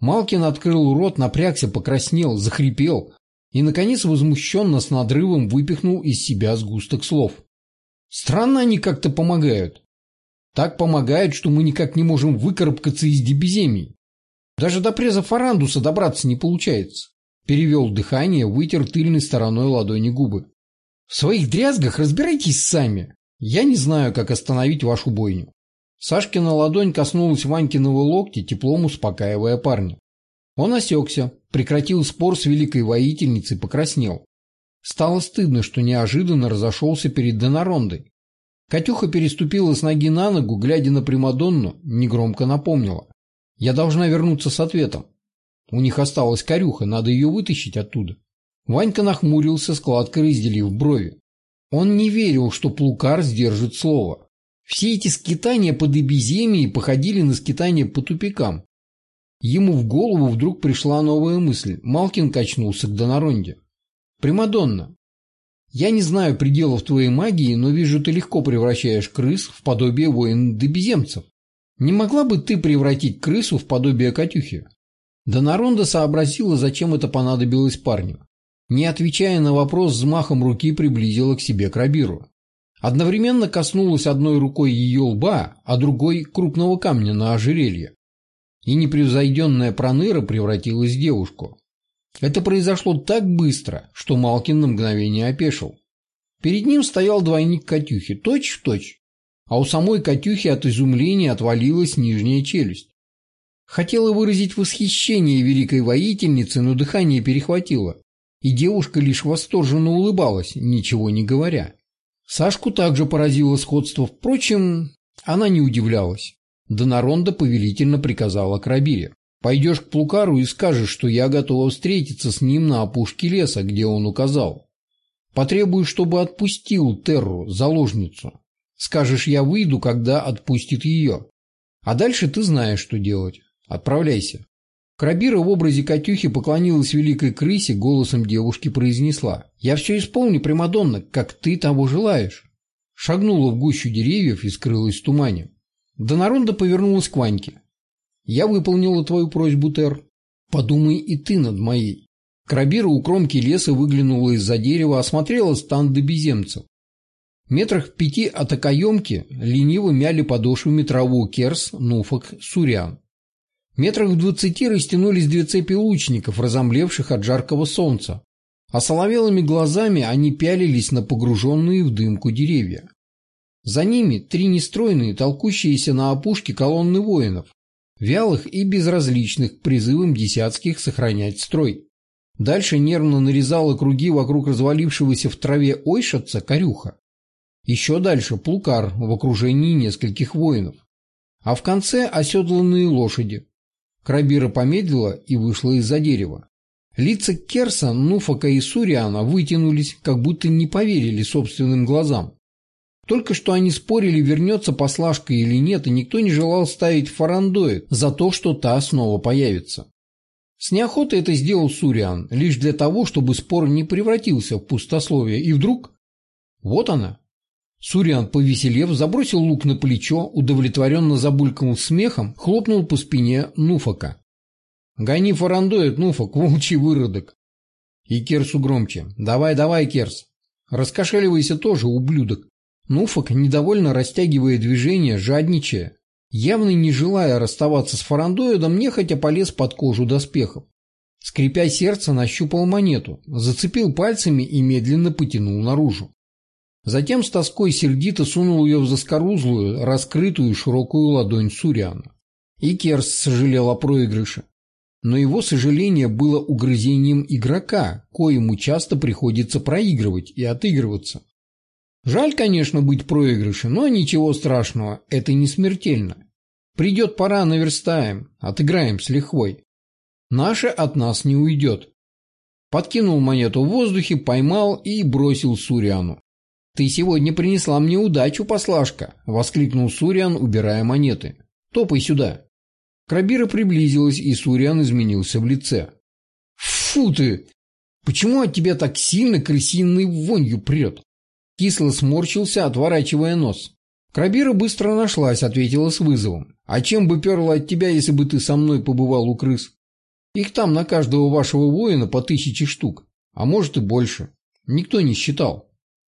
Малкин открыл рот, напрягся, покраснел, захрипел и, наконец, возмущенно с надрывом выпихнул из себя сгусток слов. «Странно они как-то помогают. Так помогают, что мы никак не можем выкарабкаться из дебеземий. Даже до преза Фарандуса добраться не получается. Перевел дыхание, вытер тыльной стороной ладони губы. В своих дрязгах разбирайтесь сами. Я не знаю, как остановить вашу бойню. Сашкина ладонь коснулась Ванькиного локтя, теплом успокаивая парня. Он осекся, прекратил спор с великой воительницей, покраснел. Стало стыдно, что неожиданно разошелся перед Донарондой. Катюха переступила с ноги на ногу, глядя на Примадонну, негромко напомнила. Я должна вернуться с ответом. У них осталась корюха, надо ее вытащить оттуда. Ванька нахмурился, складкой разделив брови. Он не верил, что Плукар сдержит слово. Все эти скитания по дебеземии походили на скитания по тупикам. Ему в голову вдруг пришла новая мысль. Малкин качнулся к Донаронде. «Примадонна, я не знаю пределов твоей магии, но вижу, ты легко превращаешь крыс в подобие воин-дебеземцев. Не могла бы ты превратить крысу в подобие Катюхи? Донаронда сообразила, зачем это понадобилось парню. Не отвечая на вопрос, взмахом руки приблизила к себе Крабиру. Одновременно коснулась одной рукой ее лба, а другой – крупного камня на ожерелье. И непревзойденная проныра превратилась в девушку. Это произошло так быстро, что Малкин на мгновение опешил. Перед ним стоял двойник Катюхи, точь в точь а у самой Катюхи от изумления отвалилась нижняя челюсть. Хотела выразить восхищение великой воительницы, но дыхание перехватило, и девушка лишь восторженно улыбалась, ничего не говоря. Сашку также поразило сходство, впрочем, она не удивлялась. Донаронда повелительно приказала Крабире. «Пойдешь к Плукару и скажешь, что я готова встретиться с ним на опушке леса, где он указал. Потребуешь, чтобы отпустил Терру, заложницу. Скажешь, я выйду, когда отпустит ее. А дальше ты знаешь, что делать. Отправляйся. Крабира в образе Катюхи поклонилась великой крысе, голосом девушки произнесла. «Я все исполню, Примадонна, как ты того желаешь». Шагнула в гущу деревьев и скрылась в тумане. Донаронда повернулась к Ваньке. «Я выполнила твою просьбу, Тер. Подумай и ты над моей». Крабира у кромки леса выглянула из-за дерева, осмотрела стан добеземцев. Метрах в пяти от окоемки лениво мяли подошвами траву керс, нуфок, сурян. Метрах в двадцати растянулись две цепи лучников, разомлевших от жаркого солнца, а соловелыми глазами они пялились на погруженные в дымку деревья. За ними три нестройные, толкущиеся на опушке колонны воинов, вялых и безразличных к призывам десятских сохранять строй. Дальше нервно нарезала круги вокруг развалившегося в траве ойшатца корюха. Еще дальше плукар в окружении нескольких воинов. А в конце оседланные лошади. Крабира помедлила и вышла из-за дерева. Лица Керса, Нуфака и Суриана вытянулись, как будто не поверили собственным глазам. Только что они спорили, вернется послашка или нет, и никто не желал ставить фарандоид за то, что та снова появится. С неохотой это сделал Суриан, лишь для того, чтобы спор не превратился в пустословие, и вдруг Вот она. Суриан, повеселев, забросил лук на плечо, удовлетворенно забулькнул смехом, хлопнул по спине Нуфака. «Гони фарандоид, Нуфак, волчий выродок!» И Керсу громче. «Давай, давай, Керс!» «Раскошеливайся тоже, ублюдок!» Нуфак, недовольно растягивая движение, жадничая, явно не желая расставаться с фарандоидом, нехотя полез под кожу доспехов. Скрипя сердце, нащупал монету, зацепил пальцами и медленно потянул наружу. Затем с тоской сердито сунул ее в заскорузлую, раскрытую широкую ладонь Суриана. И Керс сожалел о проигрыше. Но его сожаление было угрызением игрока, коему часто приходится проигрывать и отыгрываться. Жаль, конечно, быть проигрышем, но ничего страшного, это не смертельно. Придет пора, наверстаем, отыграем с лихвой. Наше от нас не уйдет. Подкинул монету в воздухе, поймал и бросил Суриану. «Ты сегодня принесла мне удачу, послашка!» — воскликнул Суриан, убирая монеты. «Топай сюда!» Крабира приблизилась, и Суриан изменился в лице. «Фу ты! Почему от тебя так сильно крысиной вонью прет?» Кисло сморщился, отворачивая нос. Крабира быстро нашлась, ответила с вызовом. «А чем бы перло от тебя, если бы ты со мной побывал у крыс? Их там на каждого вашего воина по тысяче штук, а может и больше. Никто не считал».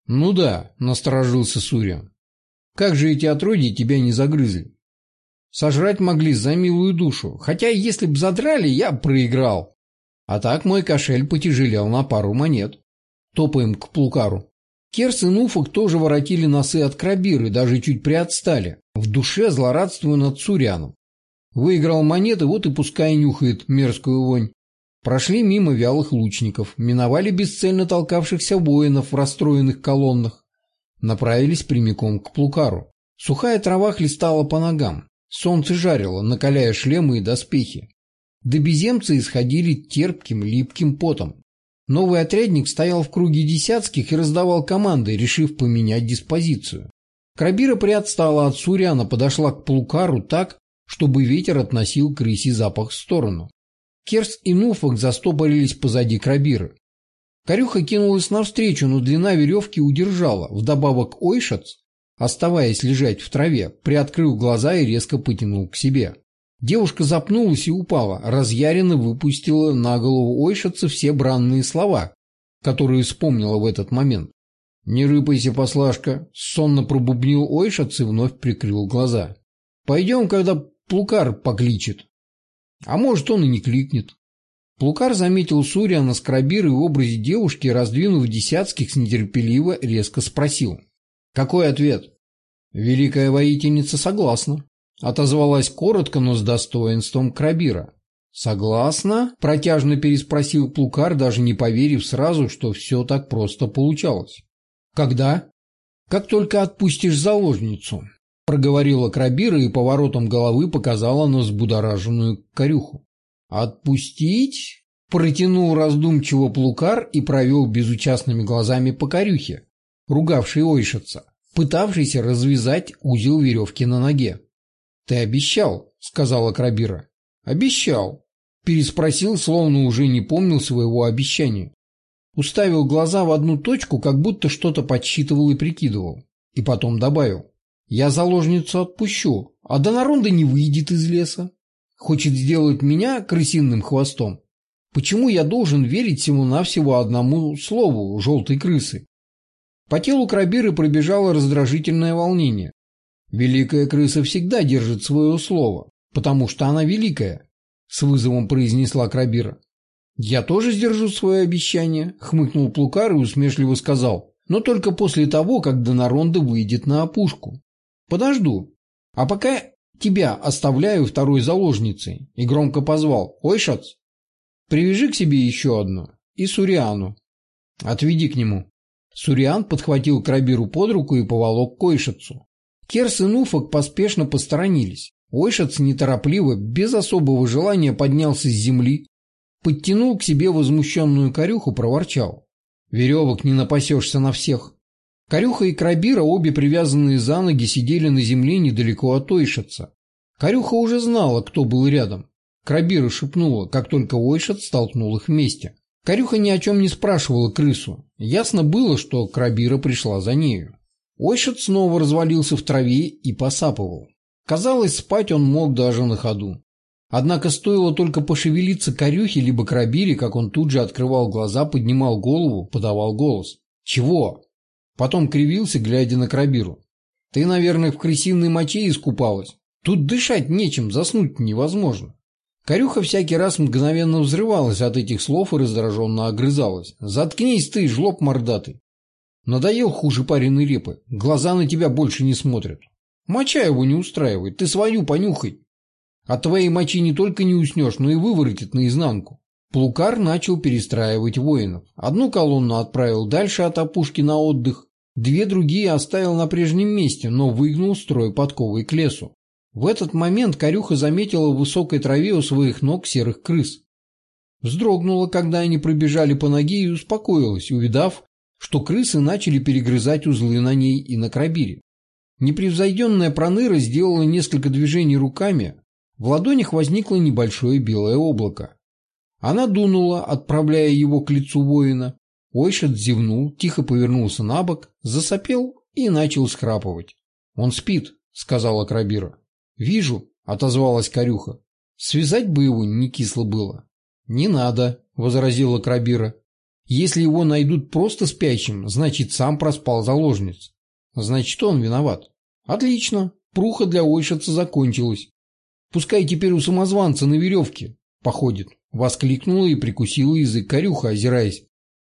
«Ну да», — насторожился Суриан. «Как же эти отродья тебя не загрызли?» Сожрать могли за милую душу, хотя если б задрали, я проиграл. А так мой кошель потяжелел на пару монет. Топаем к Плукару. Керс и Нуфок тоже воротили носы от крабиры, даже чуть приотстали. В душе злорадствую над Суряном. Выиграл монеты, вот и пускай нюхает мерзкую вонь. Прошли мимо вялых лучников, миновали бесцельно толкавшихся воинов в расстроенных колоннах. Направились прямиком к Плукару. Сухая трава хлестала по ногам. Солнце жарило, накаляя шлемы и доспехи. До беземца исходили терпким, липким потом. Новый отрядник стоял в круге десятских и раздавал команды, решив поменять диспозицию. Крабира приотстала от Суриана, подошла к Плукару так, чтобы ветер относил крыси запах в сторону. Керс и Нуфок застопорились позади Крабиры. Корюха кинулась навстречу, но длина веревки удержала. Вдобавок Ойшац оставаясь лежать в траве, приоткрыл глаза и резко потянул к себе. Девушка запнулась и упала, разъяренно выпустила на голову Ойшица все бранные слова, которые вспомнила в этот момент. «Не рыпайся, послашка!» — сонно пробубнил Ойшиц и вновь прикрыл глаза. «Пойдем, когда Плукар покличет». А может, он и не кликнет. Плукар заметил Сурия на скрабиры в образе девушки, раздвинув десятских, нетерпеливо резко спросил. «Какой ответ?» Великая воительница согласна. Отозвалась коротко, но с достоинством Крабира. «Согласна?» – протяжно переспросил Плукар, даже не поверив сразу, что все так просто получалось. «Когда?» «Как только отпустишь заложницу», – проговорила Крабира и поворотом головы показала на взбудораженную корюху. «Отпустить?» – протянул раздумчиво Плукар и провел безучастными глазами по корюхе, ругавшей ойшица пытавшийся развязать узел веревки на ноге. «Ты обещал», — сказала Крабира. «Обещал», — переспросил, словно уже не помнил своего обещания. Уставил глаза в одну точку, как будто что-то подсчитывал и прикидывал. И потом добавил. «Я заложницу отпущу, а Донаронда не выйдет из леса. Хочет сделать меня крысиным хвостом. Почему я должен верить всему-навсего одному слову желтой крысы? По телу Крабиры пробежало раздражительное волнение. «Великая крыса всегда держит свое слово, потому что она великая», — с вызовом произнесла Крабира. «Я тоже сдержу свое обещание», — хмыкнул Плукар и усмешливо сказал, «но только после того, как Донаронда выйдет на опушку. Подожду. А пока тебя оставляю второй заложницей», и громко позвал, «Ой, Шац, привяжи к себе еще одну и Суриану. Отведи к нему». Суриан подхватил Крабиру под руку и поволок к Ойшицу. Керс и Нуфок поспешно посторонились. Ойшиц неторопливо, без особого желания поднялся с земли, подтянул к себе возмущенную корюху, проворчал. «Веревок не напасешься на всех». Корюха и Крабира, обе привязанные за ноги, сидели на земле недалеко от Ойшица. Корюха уже знала, кто был рядом. Крабира шепнула, как только Ойшиц столкнул их вместе. Корюха ни о чем не спрашивала крысу. Ясно было, что Крабира пришла за нею. Ойшет снова развалился в траве и посапывал. Казалось, спать он мог даже на ходу. Однако стоило только пошевелиться корюхе либо крабире, как он тут же открывал глаза, поднимал голову, подавал голос. «Чего?» Потом кривился, глядя на крабиру. «Ты, наверное, в крысиной моче искупалась. Тут дышать нечем, заснуть невозможно». Корюха всякий раз мгновенно взрывалась от этих слов и раздраженно огрызалась. «Заткнись ты, жлоб мордатый!» Надоел хуже пареной репы. Глаза на тебя больше не смотрят. Моча его не устраивает, ты свою понюхай. От твоей мочи не только не уснешь, но и выворотит наизнанку. Плукар начал перестраивать воинов. Одну колонну отправил дальше от опушки на отдых, две другие оставил на прежнем месте, но выгнул строй подковой к лесу. В этот момент Корюха заметила в высокой траве у своих ног серых крыс. Вздрогнула, когда они пробежали по ноге и успокоилась, увидав, что крысы начали перегрызать узлы на ней и на крабире. Непревзойденная проныра сделала несколько движений руками, в ладонях возникло небольшое белое облако. Она дунула, отправляя его к лицу воина. Ойшет зевнул, тихо повернулся на бок, засопел и начал схрапывать. «Он спит», — сказала Крабира. «Вижу», — отозвалась Корюха. «Связать бы его не кисло было». «Не надо», — возразила Крабира. «Если его найдут просто спящим, значит, сам проспал заложниц. Значит, он виноват». «Отлично, пруха для Ойшица закончилась. Пускай теперь у самозванца на веревке походит». Воскликнула и прикусила язык корюха, озираясь.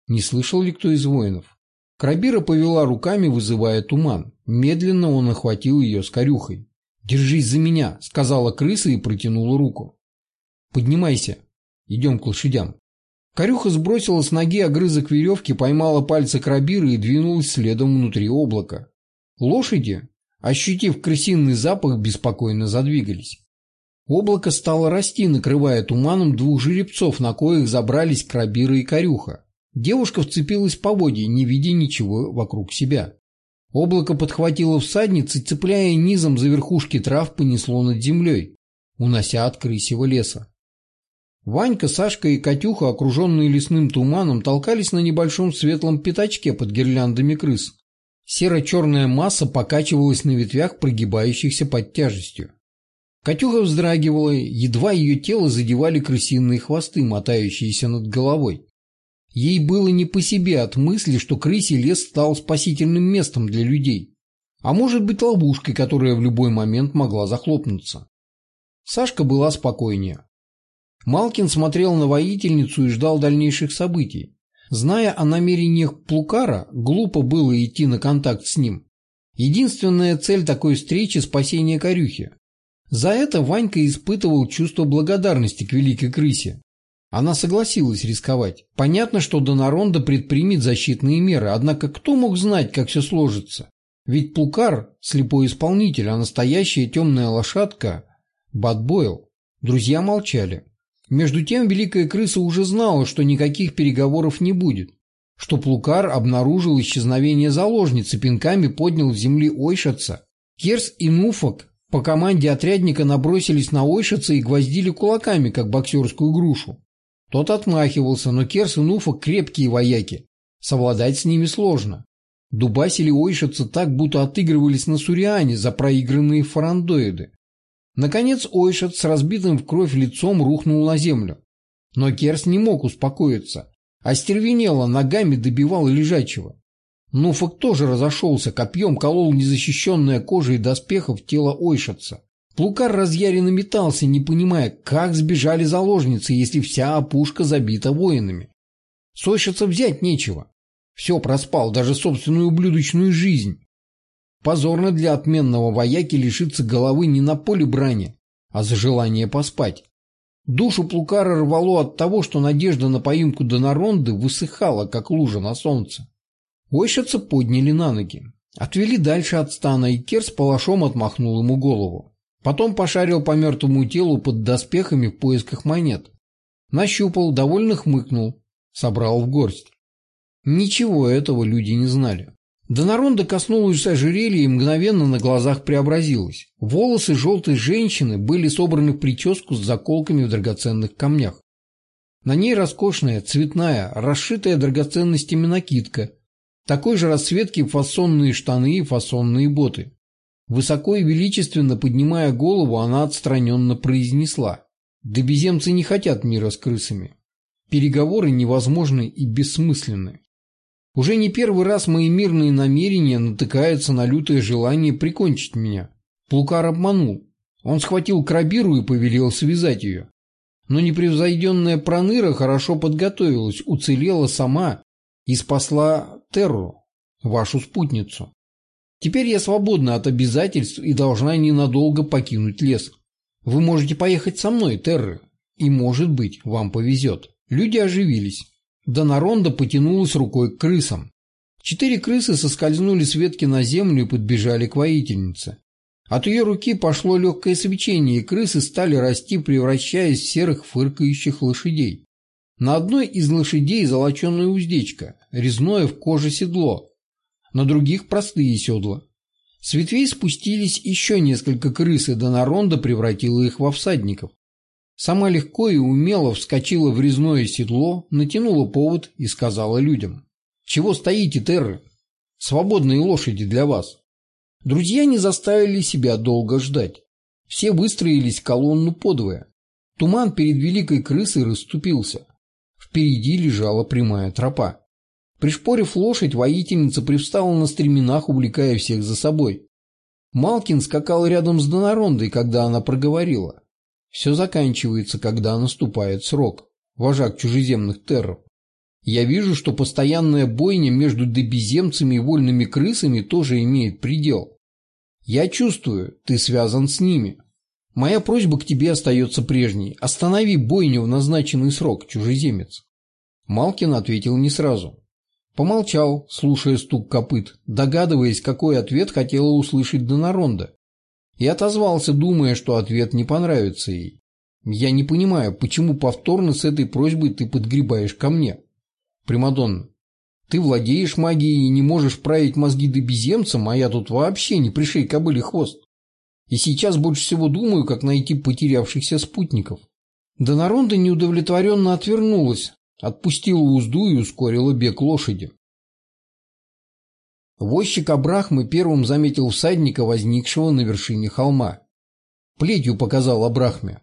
Не слышал ли кто из воинов? Крабира повела руками, вызывая туман. Медленно он охватил ее с корюхой. «Держись за меня», — сказала крыса и протянула руку. «Поднимайся. Идем к лошадям». Корюха сбросила с ноги огрызок веревки, поймала пальцы крабира и двинулась следом внутри облака. Лошади, ощутив крысиный запах, беспокойно задвигались. Облако стало расти, накрывая туманом двух жеребцов, на коих забрались крабира и корюха. Девушка вцепилась по воде, не видя ничего вокруг себя. Облако подхватило всадниц и, цепляя низом за верхушки трав, понесло над землей, унося от крысего леса. Ванька, Сашка и Катюха, окруженные лесным туманом, толкались на небольшом светлом пятачке под гирляндами крыс. Серо-черная масса покачивалась на ветвях, прогибающихся под тяжестью. Катюха вздрагивала, едва ее тело задевали крысиные хвосты, мотающиеся над головой. Ей было не по себе от мысли, что крысий лес стал спасительным местом для людей. А может быть ловушкой, которая в любой момент могла захлопнуться. Сашка была спокойнее. Малкин смотрел на воительницу и ждал дальнейших событий. Зная о намерениях Плукара, глупо было идти на контакт с ним. Единственная цель такой встречи – спасение Корюхи. За это Ванька испытывал чувство благодарности к великой крысе. Она согласилась рисковать. Понятно, что Донаронда предпримет защитные меры, однако кто мог знать, как все сложится? Ведь Пулкар – слепой исполнитель, а настоящая темная лошадка – Бадбойл. Друзья молчали. Между тем Великая Крыса уже знала, что никаких переговоров не будет, что Плукар обнаружил исчезновение заложницы, пинками поднял с земли Ойшаца. Керс и Нуфок по команде отрядника набросились на Ойшица и гвоздили кулаками, как боксерскую грушу. Тот отмахивался, но Керс и Нуфа крепкие вояки. Совладать с ними сложно. Дубасили Ойшица так, будто отыгрывались на Суриане за проигранные фарандоиды. Наконец Ойшет с разбитым в кровь лицом рухнул на землю. Но Керс не мог успокоиться. Остервенело, ногами добивал лежачего. Нуфок тоже разошелся, копьем колол незащищенная кожей доспехов тело Ойшица. Плукар разъяренно метался, не понимая, как сбежали заложницы, если вся опушка забита воинами. С Ойшица взять нечего. Все проспал, даже собственную ублюдочную жизнь. Позорно для отменного вояки лишиться головы не на поле брани, а за желание поспать. Душу Плукара рвало от того, что надежда на поимку Донаронды высыхала, как лужа на солнце. Ойшица подняли на ноги. Отвели дальше от стана, и Кер с палашом отмахнул ему голову. Потом пошарил по мертвому телу под доспехами в поисках монет. Нащупал, довольно хмыкнул, собрал в горсть. Ничего этого люди не знали. Донаронда коснулась ожерелья и мгновенно на глазах преобразилась. Волосы желтой женщины были собраны в прическу с заколками в драгоценных камнях. На ней роскошная, цветная, расшитая драгоценностями накидка, такой же расцветки фасонные штаны и фасонные боты. Высоко и величественно поднимая голову, она отстраненно произнесла. Добеземцы не хотят мира с крысами. Переговоры невозможны и бессмысленны. Уже не первый раз мои мирные намерения натыкаются на лютое желание прикончить меня. Плукар обманул. Он схватил крабиру и повелел связать ее. Но непревзойденная проныра хорошо подготовилась, уцелела сама и спасла Терру, вашу спутницу. Теперь я свободна от обязательств и должна ненадолго покинуть лес. Вы можете поехать со мной, Терры, и, может быть, вам повезет. Люди оживились. Донаронда потянулась рукой к крысам. Четыре крысы соскользнули с ветки на землю и подбежали к воительнице. От ее руки пошло легкое свечение, и крысы стали расти, превращаясь в серых фыркающих лошадей. На одной из лошадей золоченая уздечка, резное в коже седло, на других простые седла. С ветвей спустились еще несколько крыс, и Донаронда превратила их во всадников. Сама легко и умело вскочила в резное седло, натянула повод и сказала людям. «Чего стоите, Терры? Свободные лошади для вас». Друзья не заставили себя долго ждать. Все выстроились колонну подвое. Туман перед великой крысой расступился. Впереди лежала прямая тропа. Пришпорив лошадь, воительница привстала на стременах, увлекая всех за собой. Малкин скакал рядом с Донорондой, когда она проговорила. Все заканчивается, когда наступает срок. Вожак чужеземных терров. Я вижу, что постоянная бойня между добеземцами и вольными крысами тоже имеет предел. Я чувствую, ты связан с ними. Моя просьба к тебе остается прежней. Останови бойню в назначенный срок, чужеземец. Малкин ответил не сразу. Помолчал, слушая стук копыт, догадываясь, какой ответ хотела услышать Донаронда и отозвался, думая, что ответ не понравится ей. «Я не понимаю, почему повторно с этой просьбой ты подгребаешь ко мне?» «Примадонна, ты владеешь магией и не можешь править мозги до беземцам, а я тут вообще не пришей кобыли хвост. И сейчас больше всего думаю, как найти потерявшихся спутников». Донаронда неудовлетворенно отвернулась, отпустила узду и ускорила бег лошади. Возчик Абрахмы первым заметил всадника, возникшего на вершине холма. Плетью показал Абрахме.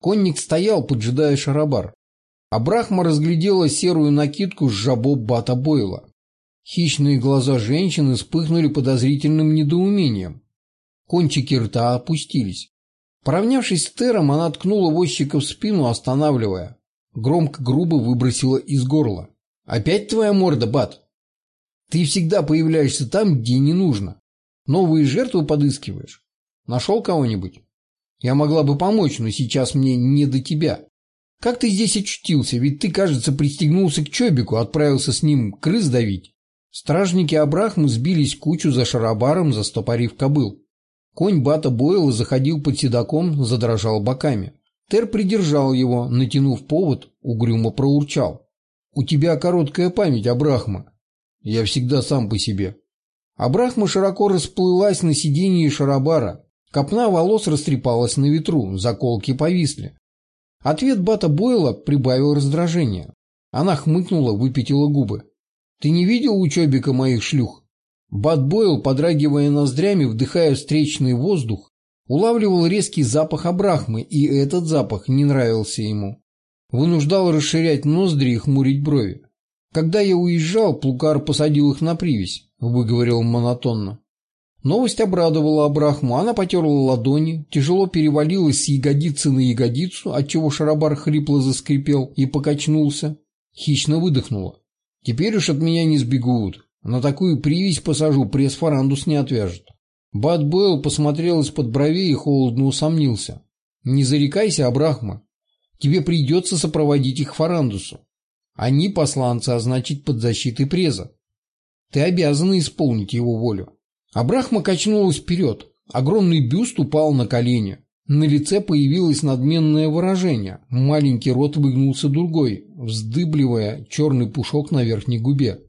Конник стоял, поджидая шарабар. Абрахма разглядела серую накидку с жабо Бата Бойла. Хищные глаза женщины вспыхнули подозрительным недоумением. Кончики рта опустились. Поравнявшись с Тером, она ткнула возчика в спину, останавливая. Громко грубо выбросила из горла. «Опять твоя морда, Бат?» Ты всегда появляешься там, где не нужно. Новые жертвы подыскиваешь. Нашел кого-нибудь? Я могла бы помочь, но сейчас мне не до тебя. Как ты здесь очутился? Ведь ты, кажется, пристегнулся к Чобику, отправился с ним крыс давить. Стражники Абрахмы сбились кучу за шарабаром, застопорив кобыл. Конь Бата Бойла заходил под седаком, задрожал боками. Тер придержал его, натянув повод, угрюмо проурчал. «У тебя короткая память, Абрахма. Я всегда сам по себе. А Брахма широко расплылась на сиденье шарабара. Копна волос растрепалась на ветру, заколки повисли. Ответ Бата Бойла прибавил раздражение. Она хмыкнула, выпятила губы. «Ты не видел учебика моих шлюх?» Бат Бойл, подрагивая ноздрями, вдыхая встречный воздух, улавливал резкий запах Абрахмы, и этот запах не нравился ему. Вынуждал расширять ноздри и хмурить брови. Когда я уезжал, Плукар посадил их на привязь, выговорил монотонно. Новость обрадовала Абрахму, она потерла ладони, тяжело перевалилась с ягодицы на ягодицу, отчего шарабар хрипло заскрипел и покачнулся. Хищно выдохнула. Теперь уж от меня не сбегут. На такую привязь посажу, пресс-фарандус не отвяжет. Бат Бойл посмотрел из-под бровей и холодно усомнился. Не зарекайся, Абрахма. Тебе придется сопроводить их фарандусу. Они посланцы, а значит под защитой преза. Ты обязана исполнить его волю. Абрахма качнулась вперед. Огромный бюст упал на колени. На лице появилось надменное выражение. Маленький рот выгнулся другой, вздыбливая черный пушок на верхней губе.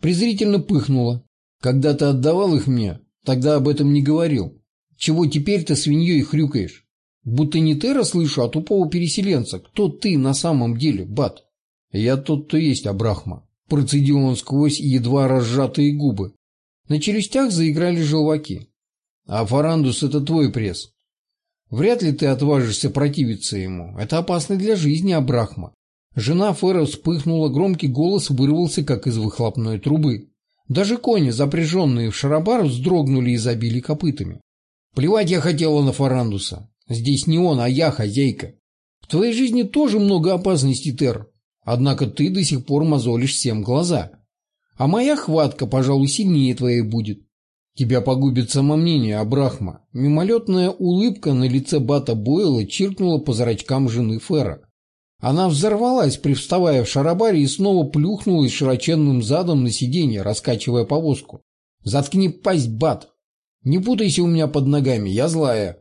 Презрительно пыхнула. Когда ты отдавал их мне, тогда об этом не говорил. Чего теперь ты свиньей хрюкаешь? Будто не ты расслышу, а тупого переселенца. Кто ты на самом деле, Бат? Я тот, кто есть Абрахма. Процедил он сквозь едва разжатые губы. На челюстях заиграли желваки. А Фарандус — это твой пресс. Вряд ли ты отважишься противиться ему. Это опасно для жизни Абрахма. Жена Фера вспыхнула, громкий голос вырвался, как из выхлопной трубы. Даже кони, запряженные в шарабар, вздрогнули и забили копытами. Плевать я хотела на Фарандуса. Здесь не он, а я хозяйка. В твоей жизни тоже много опасностей, Тер. Однако ты до сих пор мозолишь всем глаза. А моя хватка, пожалуй, сильнее твоей будет. Тебя погубит самомнение, Абрахма. Мимолетная улыбка на лице Бата Бойла чиркнула по зрачкам жены Фера. Она взорвалась, привставая в шарабаре, и снова плюхнулась широченным задом на сиденье, раскачивая повозку. «Заткни пасть, Бат! Не путайся у меня под ногами, я злая.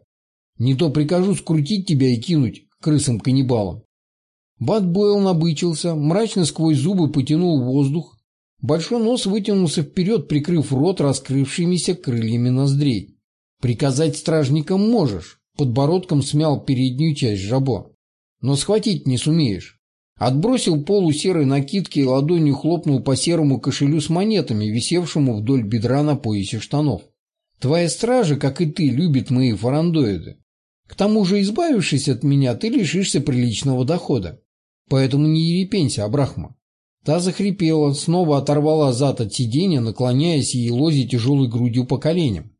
Не то прикажу скрутить тебя и кинуть крысам-каннибалам». Бат Бойл набычился, мрачно сквозь зубы потянул воздух. Большой нос вытянулся вперед, прикрыв рот раскрывшимися крыльями ноздрей. «Приказать стражникам можешь», — подбородком смял переднюю часть жабо но схватить не сумеешь. Отбросил полу накидки и ладонью хлопнул по серому кошелю с монетами, висевшему вдоль бедра на поясе штанов. Твоя стража, как и ты, любит мои фарандоиды. К тому же, избавившись от меня, ты лишишься приличного дохода. Поэтому не ерепенься, Абрахма. Та захрипела, снова оторвала зад от сиденья, наклоняясь и елозя тяжелой грудью по коленям.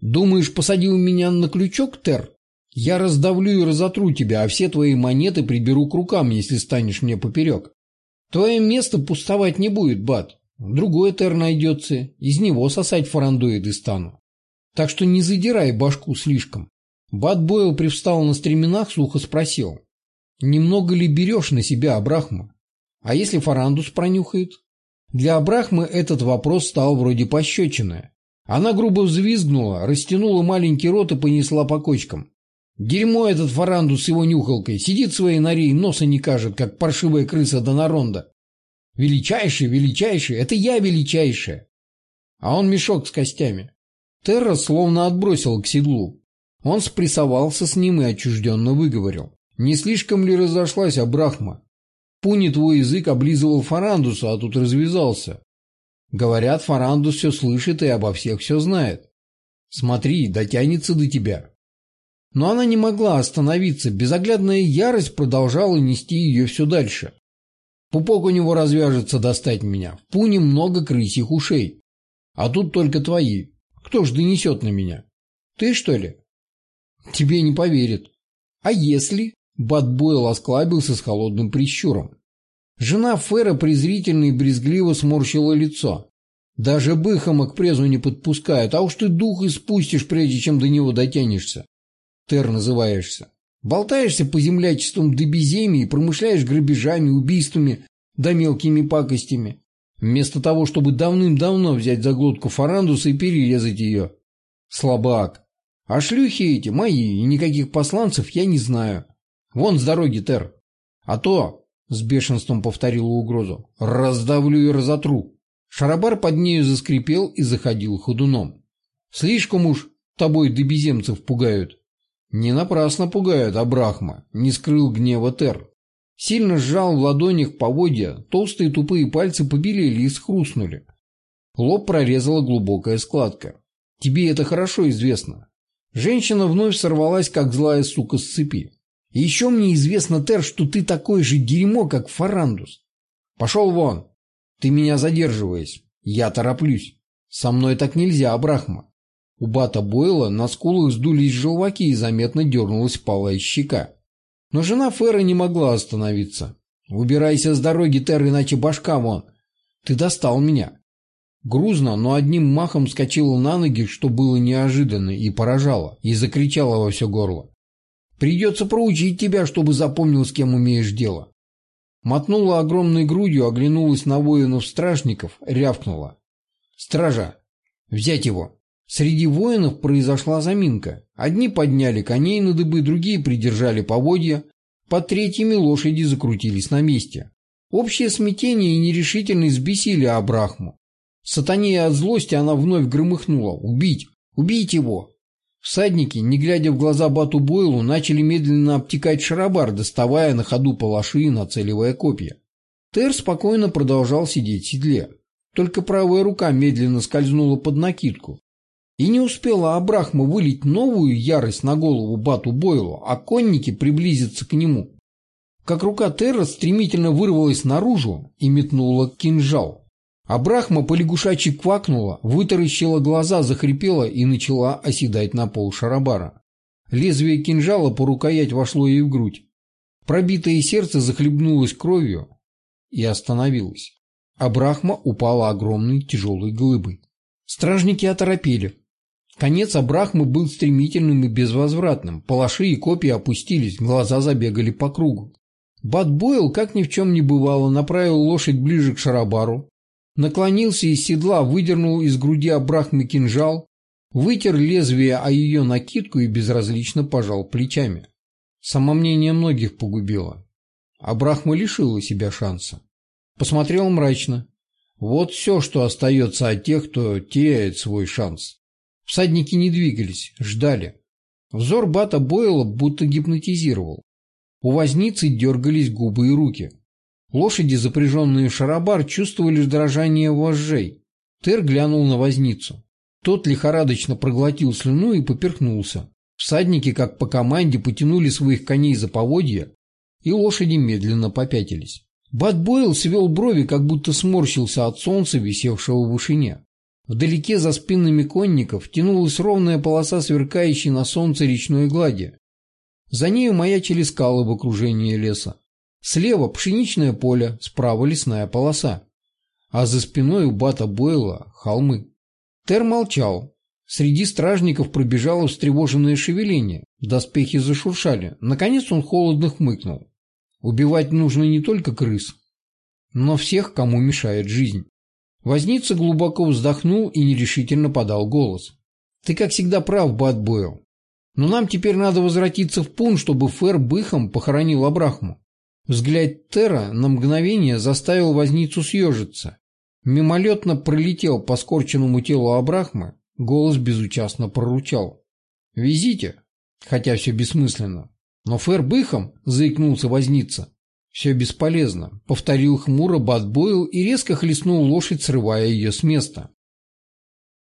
«Думаешь, посадил меня на крючок, Тер?» Я раздавлю и разотру тебя, а все твои монеты приберу к рукам, если станешь мне поперек. Твое место пустовать не будет, Бат. Другой Тер найдется, из него сосать фарандоиды стану. Так что не задирай башку слишком. Бат Бойл привстал на стременах, сухо спросил. Немного ли берешь на себя Абрахма? А если Фарандус пронюхает? Для Абрахмы этот вопрос стал вроде пощечины. Она грубо взвизгнула, растянула маленький рот и понесла по кочкам. Дерьмо этот фаранду с его нюхалкой. Сидит в своей норе и носа не кажет, как паршивая крыса Донаронда. Величайший, величайший, это я величайшая. А он мешок с костями. Терра словно отбросил к седлу. Он спрессовался с ним и отчужденно выговорил. Не слишком ли разошлась Абрахма? Пуни твой язык облизывал Фарандуса, а тут развязался. Говорят, Фарандус все слышит и обо всех все знает. Смотри, дотянется до тебя. Но она не могла остановиться, безоглядная ярость продолжала нести ее все дальше. Пупок у него развяжется достать меня. В пуне много крысих ушей. А тут только твои. Кто ж донесет на меня? Ты, что ли? Тебе не поверят. А если? Бат Бойл осклабился с холодным прищуром. Жена Фера презрительно и брезгливо сморщила лицо. Даже быхома к презу не подпускают, а уж ты дух испустишь, прежде чем до него дотянешься. Тер называешься. Болтаешься по землячествам до и промышляешь грабежами, убийствами да мелкими пакостями. Вместо того, чтобы давным-давно взять за глотку фарандуса и перерезать ее. Слабак. А шлюхи эти мои, и никаких посланцев я не знаю. Вон с дороги, Тер. А то, с бешенством повторила угрозу, раздавлю и разотру. Шарабар под нею заскрипел и заходил ходуном. Слишком уж тобой до беземцев пугают. Не напрасно пугают Абрахма, не скрыл гнева Тер. Сильно сжал в ладонях поводья, толстые тупые пальцы побелели и схрустнули. Лоб прорезала глубокая складка. Тебе это хорошо известно. Женщина вновь сорвалась, как злая сука с цепи. Еще мне известно, Тер, что ты такой же дерьмо, как Фарандус. Пошел вон. Ты меня задерживаешь. Я тороплюсь. Со мной так нельзя, Абрахма. У Бата Бойла на скулах сдулись желваки и заметно дернулась палая щека. Но жена Фера не могла остановиться. «Убирайся с дороги, Тер, иначе башка вон! Ты достал меня!» Грузно, но одним махом скочила на ноги, что было неожиданно, и поражала, и закричала во все горло. «Придется проучить тебя, чтобы запомнил, с кем умеешь дело!» Мотнула огромной грудью, оглянулась на воинов-стражников, рявкнула. «Стража! Взять его!» Среди воинов произошла заминка. Одни подняли коней на дыбы, другие придержали поводья, под третьими лошади закрутились на месте. Общее смятение и нерешительность сбесили Абрахму. Сатанея от злости она вновь громыхнула. «Убить! Убить его!» Всадники, не глядя в глаза Бату Бойлу, начали медленно обтекать шарабар, доставая на ходу палаши и нацеливая копья. Тер спокойно продолжал сидеть в седле. Только правая рука медленно скользнула под накидку. И не успела Абрахма вылить новую ярость на голову Бату Бойлу, а конники приблизиться к нему. Как рука Терра стремительно вырвалась наружу и метнула кинжал. Абрахма полягушачьи квакнула, вытаращила глаза, захрипела и начала оседать на пол шарабара. Лезвие кинжала по рукоять вошло ей в грудь. Пробитое сердце захлебнулось кровью и остановилось. Абрахма упала огромной тяжелой глыбой. Стражники оторопели. Конец Абрахмы был стремительным и безвозвратным. Палаши и копья опустились, глаза забегали по кругу. Бат Бойл, как ни в чем не бывало, направил лошадь ближе к шарабару, наклонился из седла, выдернул из груди Абрахмы кинжал, вытер лезвие о ее накидку и безразлично пожал плечами. Самомнение многих погубило. Абрахма лишила себя шанса. Посмотрел мрачно. Вот все, что остается от тех, кто теряет свой шанс. Всадники не двигались, ждали. Взор Бата Бойла будто гипнотизировал. У возницы дергались губы и руки. Лошади, запряженные в шарабар, чувствовали дрожание вожжей. Тер глянул на возницу. Тот лихорадочно проглотил слюну и поперхнулся. Всадники, как по команде, потянули своих коней за поводья, и лошади медленно попятились. Бат Бойл свел брови, как будто сморщился от солнца, висевшего в вышине. Вдалеке за спинами конников тянулась ровная полоса сверкающей на солнце речной глади. За нею маячили скалы в окружении леса. Слева пшеничное поле, справа лесная полоса. А за спиной у Бата Бойла холмы. Тер молчал. Среди стражников пробежало встревоженное шевеление. Доспехи зашуршали. Наконец он холодно хмыкнул. Убивать нужно не только крыс, но всех, кому мешает жизнь. Возница глубоко вздохнул и нерешительно подал голос. «Ты, как всегда, прав, Бат Бойл. Но нам теперь надо возвратиться в Пун, чтобы Фер Быхом похоронил Абрахму». Взгляд Тера на мгновение заставил возницу съежиться. Мимолетно пролетел по скорченному телу Абрахма, голос безучастно проручал. «Везите!» Хотя все бессмысленно. «Но Фер Быхом!» – заикнулся возница. «Все бесполезно», — повторил хмуро Батбойл и резко хлестнул лошадь, срывая ее с места.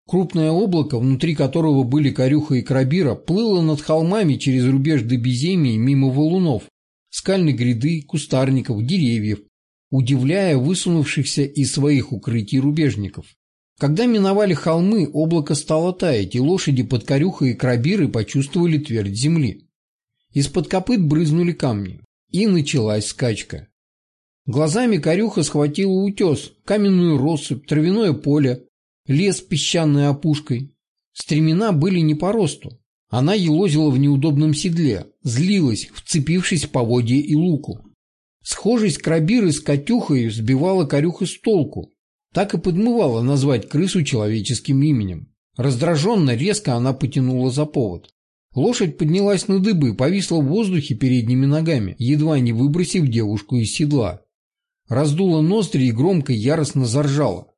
Крупное облако, внутри которого были корюха и крабира, плыло над холмами через рубеж до беземии мимо валунов, скальной гряды, кустарников, деревьев, удивляя высунувшихся из своих укрытий рубежников. Когда миновали холмы, облако стало таять, и лошади под корюхой и крабиры почувствовали твердь земли. Из-под копыт брызнули камни. И началась скачка. Глазами корюха схватила утес, каменную россыпь, травяное поле, лес с песчаной опушкой. Стремена были не по росту. Она елозила в неудобном седле, злилась, вцепившись в поводье и луку. Схожесть крабиры с Катюхой сбивала корюха с толку. Так и подмывала назвать крысу человеческим именем. Раздраженно, резко она потянула за повод. Лошадь поднялась на дыбы, повисла в воздухе передними ногами, едва не выбросив девушку из седла. Раздула ноздри и громко яростно заржала.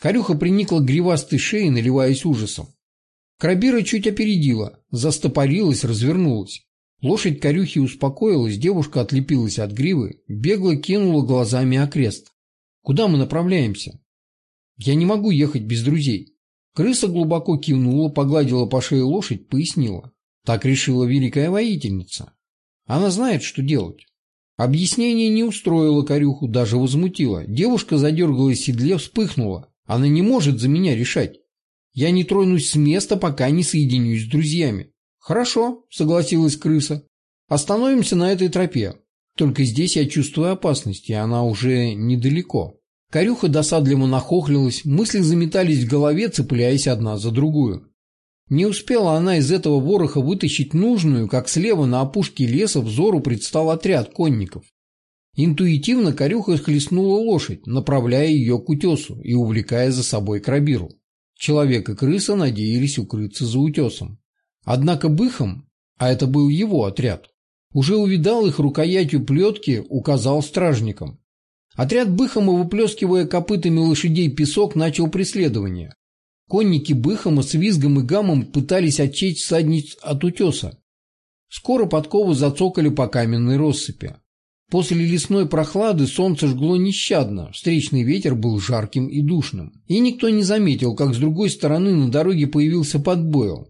Корюха приникла к гривастой шее, наливаясь ужасом. Крабира чуть опередила, застопорилась, развернулась. Лошадь корюхи успокоилась, девушка отлепилась от гривы, бегло кинула глазами окрест. «Куда мы направляемся?» «Я не могу ехать без друзей». Крыса глубоко кивнула, погладила по шее лошадь, пояснила. Так решила великая воительница. Она знает, что делать. Объяснение не устроило корюху, даже возмутило. Девушка задергалась в седле, вспыхнула. Она не может за меня решать. Я не тронусь с места, пока не соединюсь с друзьями. Хорошо, согласилась крыса. Остановимся на этой тропе. Только здесь я чувствую опасность, и она уже недалеко. Корюха досадливо нахохлилась, мысли заметались в голове, цепляясь одна за другую. Не успела она из этого вороха вытащить нужную, как слева на опушке леса взору предстал отряд конников. Интуитивно корюха хлестнула лошадь, направляя ее к утесу и увлекая за собой крабиру. Человек и крыса надеялись укрыться за утесом. Однако Быхом, а это был его отряд, уже увидал их рукоятью плетки, указал стражникам. Отряд Быхома, выплескивая копытами лошадей песок, начал преследование. Конники Быхома с визгом и гамом пытались отчечь садниц от утеса. Скоро подковы зацокали по каменной россыпи. После лесной прохлады солнце жгло нещадно, встречный ветер был жарким и душным. И никто не заметил, как с другой стороны на дороге появился подбойл.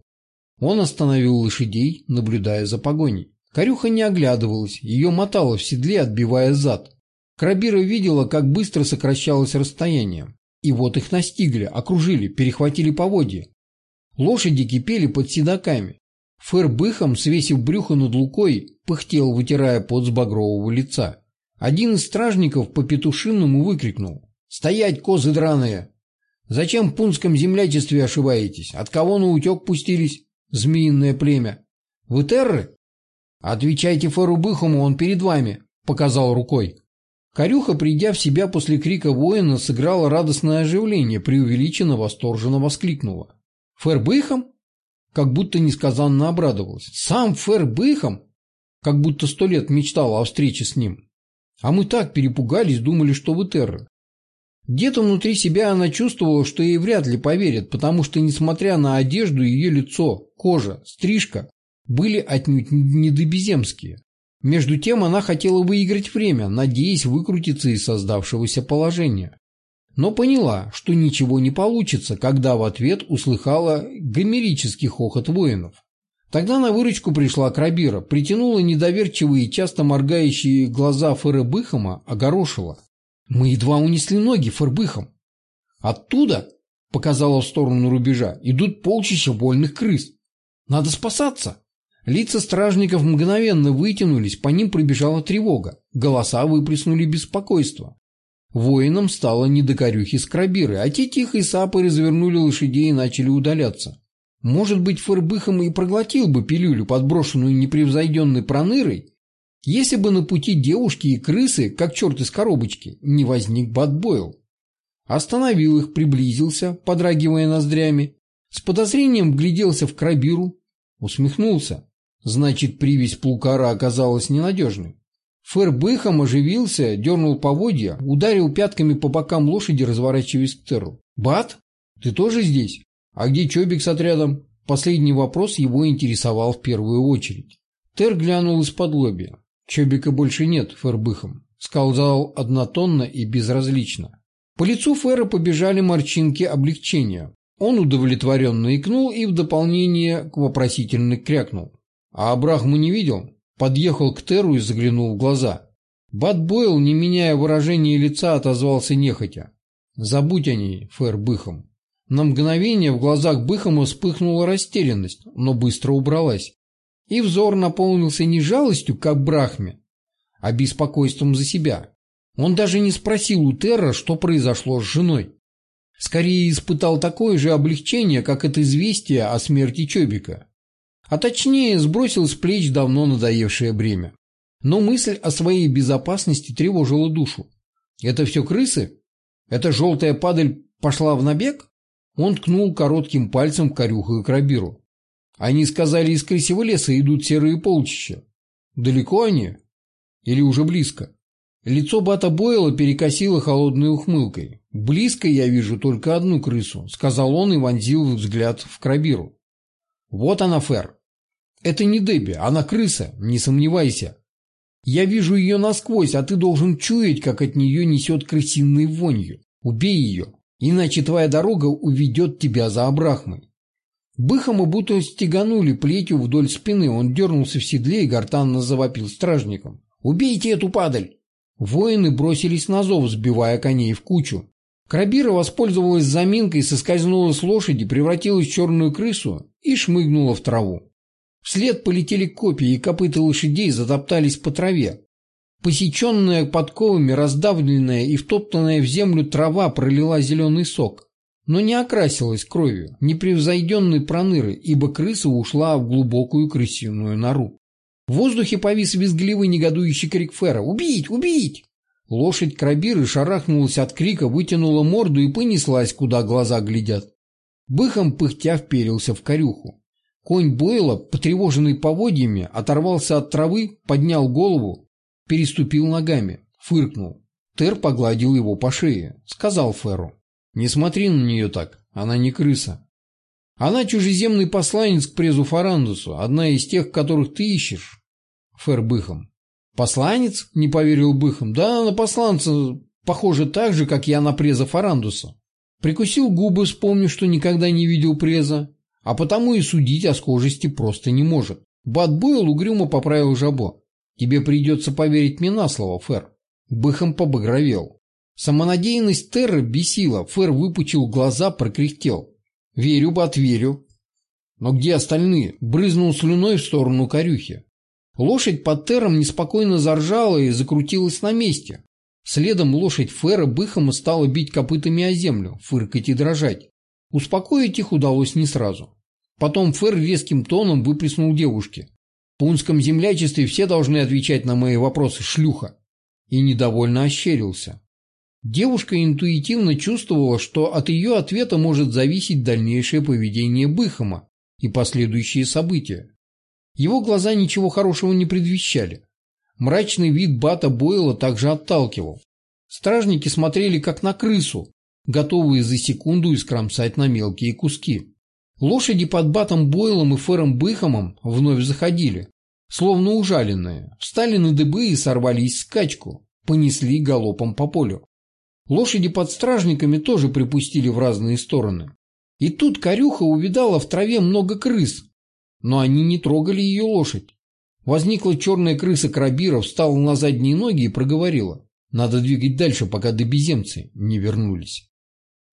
Он остановил лошадей, наблюдая за погоней. Корюха не оглядывалась, ее мотало в седле, отбивая зад. Крабира видела, как быстро сокращалось расстояние. И вот их настигли, окружили, перехватили поводья. Лошади кипели под седаками. Фэр быхом, свесив брюхо над лукой, пыхтел, вытирая пот с багрового лица. Один из стражников по петушинному выкрикнул. «Стоять, козы драные! Зачем в пунском землячестве ошибаетесь? От кого на утек пустились? Змеиное племя. Вы терры? Отвечайте Фэру Быхому, он перед вами», — показал рукой. Корюха, придя в себя после крика воина, сыграла радостное оживление, преувеличенно восторженно воскликнула. «Фэр Быхом? Как будто несказанно обрадовалась. Сам Фер Быхом, как будто сто лет мечтала о встрече с ним. А мы так перепугались, думали, что вы террор. Где-то внутри себя она чувствовала, что ей вряд ли поверят, потому что, несмотря на одежду, ее лицо, кожа, стрижка были отнюдь недобеземские. Между тем она хотела выиграть время, надеясь выкрутиться из создавшегося положения но поняла, что ничего не получится, когда в ответ услыхала гомерический хохот воинов. Тогда на выручку пришла Крабира, притянула недоверчивые, часто моргающие глаза Фербыхама, огорошила. «Мы едва унесли ноги Фербыхам. Оттуда, — показала в сторону рубежа, — идут полчища вольных крыс. Надо спасаться!» Лица стражников мгновенно вытянулись, по ним пробежала тревога. Голоса выплеснули беспокойство. Воинам стало не до корюхи с крабиры, а те тихо сапы развернули лошадей и начали удаляться. Может быть, Фербыхом и проглотил бы пилюлю, подброшенную непревзойденной пронырой, если бы на пути девушки и крысы, как черт из коробочки, не возник Бадбойл. Остановил их, приблизился, подрагивая ноздрями, с подозрением вгляделся в крабиру, усмехнулся. Значит, привязь плукара оказалась ненадежной. Фэр быхом оживился, дернул поводья, ударил пятками по бокам лошади, разворачиваясь к Терру. «Бат, ты тоже здесь? А где Чобик с отрядом?» Последний вопрос его интересовал в первую очередь. Тер глянул из-под лобья. «Чобика больше нет, Фэр быхом», — сказал однотонно и безразлично. По лицу Фэра побежали морщинки облегчения. Он удовлетворенно икнул и в дополнение к вопросительно крякнул. «А Абрахму не видел?» Подъехал к Теру и заглянул в глаза. Бат Бойл, не меняя выражения лица, отозвался нехотя. «Забудь о ней, Фэр Быхом». На мгновение в глазах Быхома вспыхнула растерянность, но быстро убралась. И взор наполнился не жалостью, как Брахме, а беспокойством за себя. Он даже не спросил у Терра, что произошло с женой. Скорее испытал такое же облегчение, как это известие о смерти Чобика а точнее сбросил с плеч давно надоевшее бремя. Но мысль о своей безопасности тревожила душу. Это все крысы? Эта желтая падаль пошла в набег? Он ткнул коротким пальцем в корюху и крабиру. Они сказали, из крысего леса идут серые полчища. Далеко они? Или уже близко? Лицо Бата Бойла перекосило холодной ухмылкой. «Близко я вижу только одну крысу», — сказал он и вонзил взгляд в крабиру. «Вот она, Фер. Это не Дебби, она крыса, не сомневайся. Я вижу ее насквозь, а ты должен чуять, как от нее несет крысиной вонью. Убей ее, иначе твоя дорога уведет тебя за Абрахмой. Быхома будто стеганули плетью вдоль спины, он дернулся в седле и гортанно завопил стражникам. «Убейте эту падаль!» Воины бросились на зов, сбивая коней в кучу. Крабира воспользовалась заминкой, соскользнула с лошади, превратилась в черную крысу и шмыгнула в траву. Вслед полетели копья, и копыта лошадей затоптались по траве. Посеченная подковами, раздавленная и втоптанная в землю трава пролила зеленый сок, но не окрасилась кровью, непревзойденной проныры, ибо крыса ушла в глубокую крысиную нору. В воздухе повис визгливый негодующий крик Фера «Убить! Убить!». Лошадь крабиры шарахнулась от крика, вытянула морду и понеслась, куда глаза глядят. Быхом пыхтя вперился в корюху. Конь Бойла, потревоженный поводьями, оторвался от травы, поднял голову, переступил ногами, фыркнул. Тер погладил его по шее, сказал Феру. «Не смотри на нее так. Она не крыса. Она чужеземный посланец к презу Фарандусу, одна из тех, которых ты ищешь. Фэр Быхом. Посланец? Не поверил Быхом. Да, на посланца похоже так же, как я на преза Фарандуса. Прикусил губы, вспомнив, что никогда не видел преза, а потому и судить о схожести просто не может. Бат Бойл угрюмо поправил жабо. Тебе придется поверить мне на слово, Фэр. Быхом побагровел. Самонадеянность Терра бесила. Фэр выпучил глаза, прокряхтел. Верю, Бат, верю. Но где остальные? Брызнул слюной в сторону корюхи. Лошадь под Терром неспокойно заржала и закрутилась на месте. Следом лошадь Фера Быхома стала бить копытами о землю, фыркать и дрожать. Успокоить их удалось не сразу. Потом Фер резким тоном выплеснул девушке. В пунском землячестве все должны отвечать на мои вопросы, шлюха. И недовольно ощерился. Девушка интуитивно чувствовала, что от ее ответа может зависеть дальнейшее поведение Быхома и последующие события. Его глаза ничего хорошего не предвещали. Мрачный вид Бата Бойла также отталкивал. Стражники смотрели как на крысу, готовые за секунду искромсать на мелкие куски. Лошади под Батом Бойлом и Фером Быхомом вновь заходили, словно ужаленные, встали на дыбы и сорвались скачку, понесли галопом по полю. Лошади под стражниками тоже припустили в разные стороны. И тут корюха увидала в траве много крыс, но они не трогали ее лошадь. Возникла черная крыса Крабира, встала на задние ноги и проговорила. Надо двигать дальше, пока до беземцы не вернулись.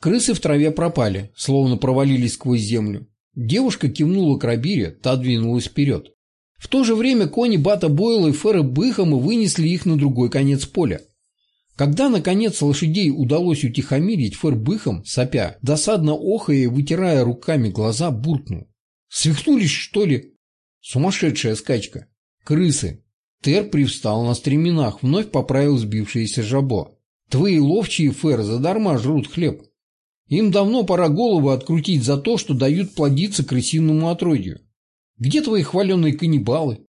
Крысы в траве пропали, словно провалились сквозь землю. Девушка кивнула к Рабире, та двинулась вперед. В то же время кони Бата Бойла и Фера Быхама вынесли их на другой конец поля. Когда, наконец, лошадей удалось утихомирить, Фер Быхам, сопя, досадно охая и вытирая руками глаза, буркнул. «Свихнулись, что ли?» Сумасшедшая скачка. Крысы. Тер привстал на стременах, вновь поправил сбившееся жабо. Твои ловчие, Фер, задарма жрут хлеб. Им давно пора голову открутить за то, что дают плодиться крысиному отродью. Где твои хваленые каннибалы?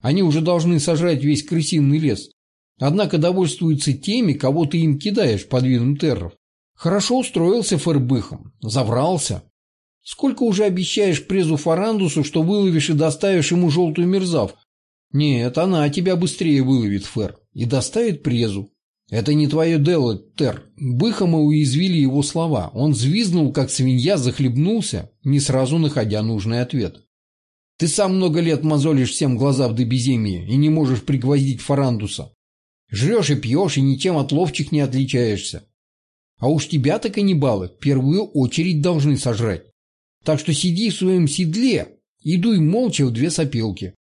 Они уже должны сожрать весь крысиный лес. Однако довольствуются теми, кого ты им кидаешь под видом терров. Хорошо устроился Фербыхом, заврался. Сколько уже обещаешь презу Фарандусу, что выловишь и доставишь ему желтую мерзавку? Нет, она тебя быстрее выловит, Фер, и доставит презу. Это не твое дело, Тер. Быхома уязвили его слова. Он взвизгнул, как свинья, захлебнулся, не сразу находя нужный ответ. Ты сам много лет мозолишь всем глаза в добеземье и не можешь пригвоздить Фарандуса. Жрешь и пьешь, и ничем от ловчих не отличаешься. А уж тебя-то каннибалы в первую очередь должны сожрать. Так что сиди в своем седле и дуй молча в две сопелки.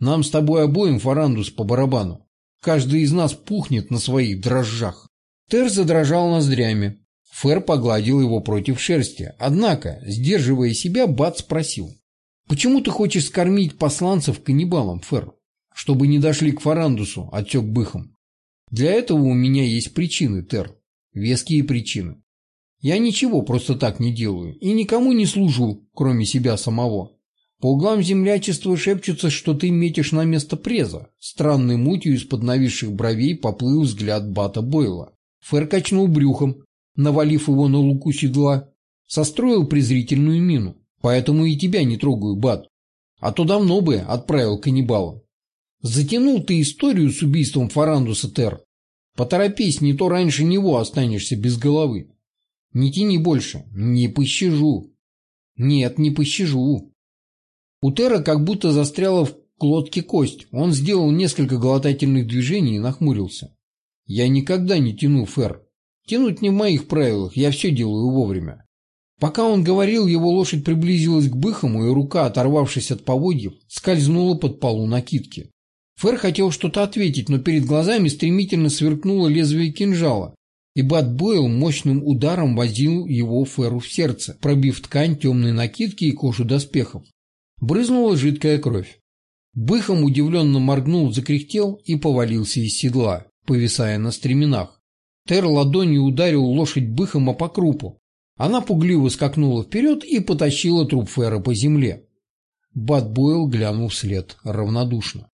Нам с тобой обоим фарандус по барабану. Каждый из нас пухнет на своих дрожжах. Тер задрожал ноздрями. Фер погладил его против шерсти. Однако, сдерживая себя, Бат спросил. «Почему ты хочешь скормить посланцев каннибалам, Фер? Чтобы не дошли к Фарандусу, отек быхом. Для этого у меня есть причины, Тер. Веские причины. Я ничего просто так не делаю и никому не служу, кроме себя самого. По углам землячества шепчутся, что ты метишь на место преза. Странной мутью из-под нависших бровей поплыл взгляд Бата Бойла. Фэр качнул брюхом, навалив его на луку седла, состроил презрительную мину. Поэтому и тебя не трогаю, Бат. А то давно бы отправил каннибала. Затянул ты историю с убийством Фарандуса Тер. Поторопись, не то раньше него останешься без головы. Не тяни больше. Не пощажу. Нет, не пощажу. У Тера как будто застряла в глотке кость. Он сделал несколько глотательных движений и нахмурился. Я никогда не тяну, Фер. Тянуть не в моих правилах, я все делаю вовремя. Пока он говорил, его лошадь приблизилась к быхому, и рука, оторвавшись от поводьев, скользнула под полу накидки. Фер хотел что-то ответить, но перед глазами стремительно сверкнуло лезвие кинжала, и Бат Бойл мощным ударом возил его Феру в сердце, пробив ткань темной накидки и кожу доспехов. Брызнула жидкая кровь. Быхом удивленно моргнул, закряхтел и повалился из седла, повисая на стременах. Тер ладонью ударил лошадь Быхома по крупу. Она пугливо скакнула вперед и потащила труп Фера по земле. Бат Бойл глянул вслед равнодушно.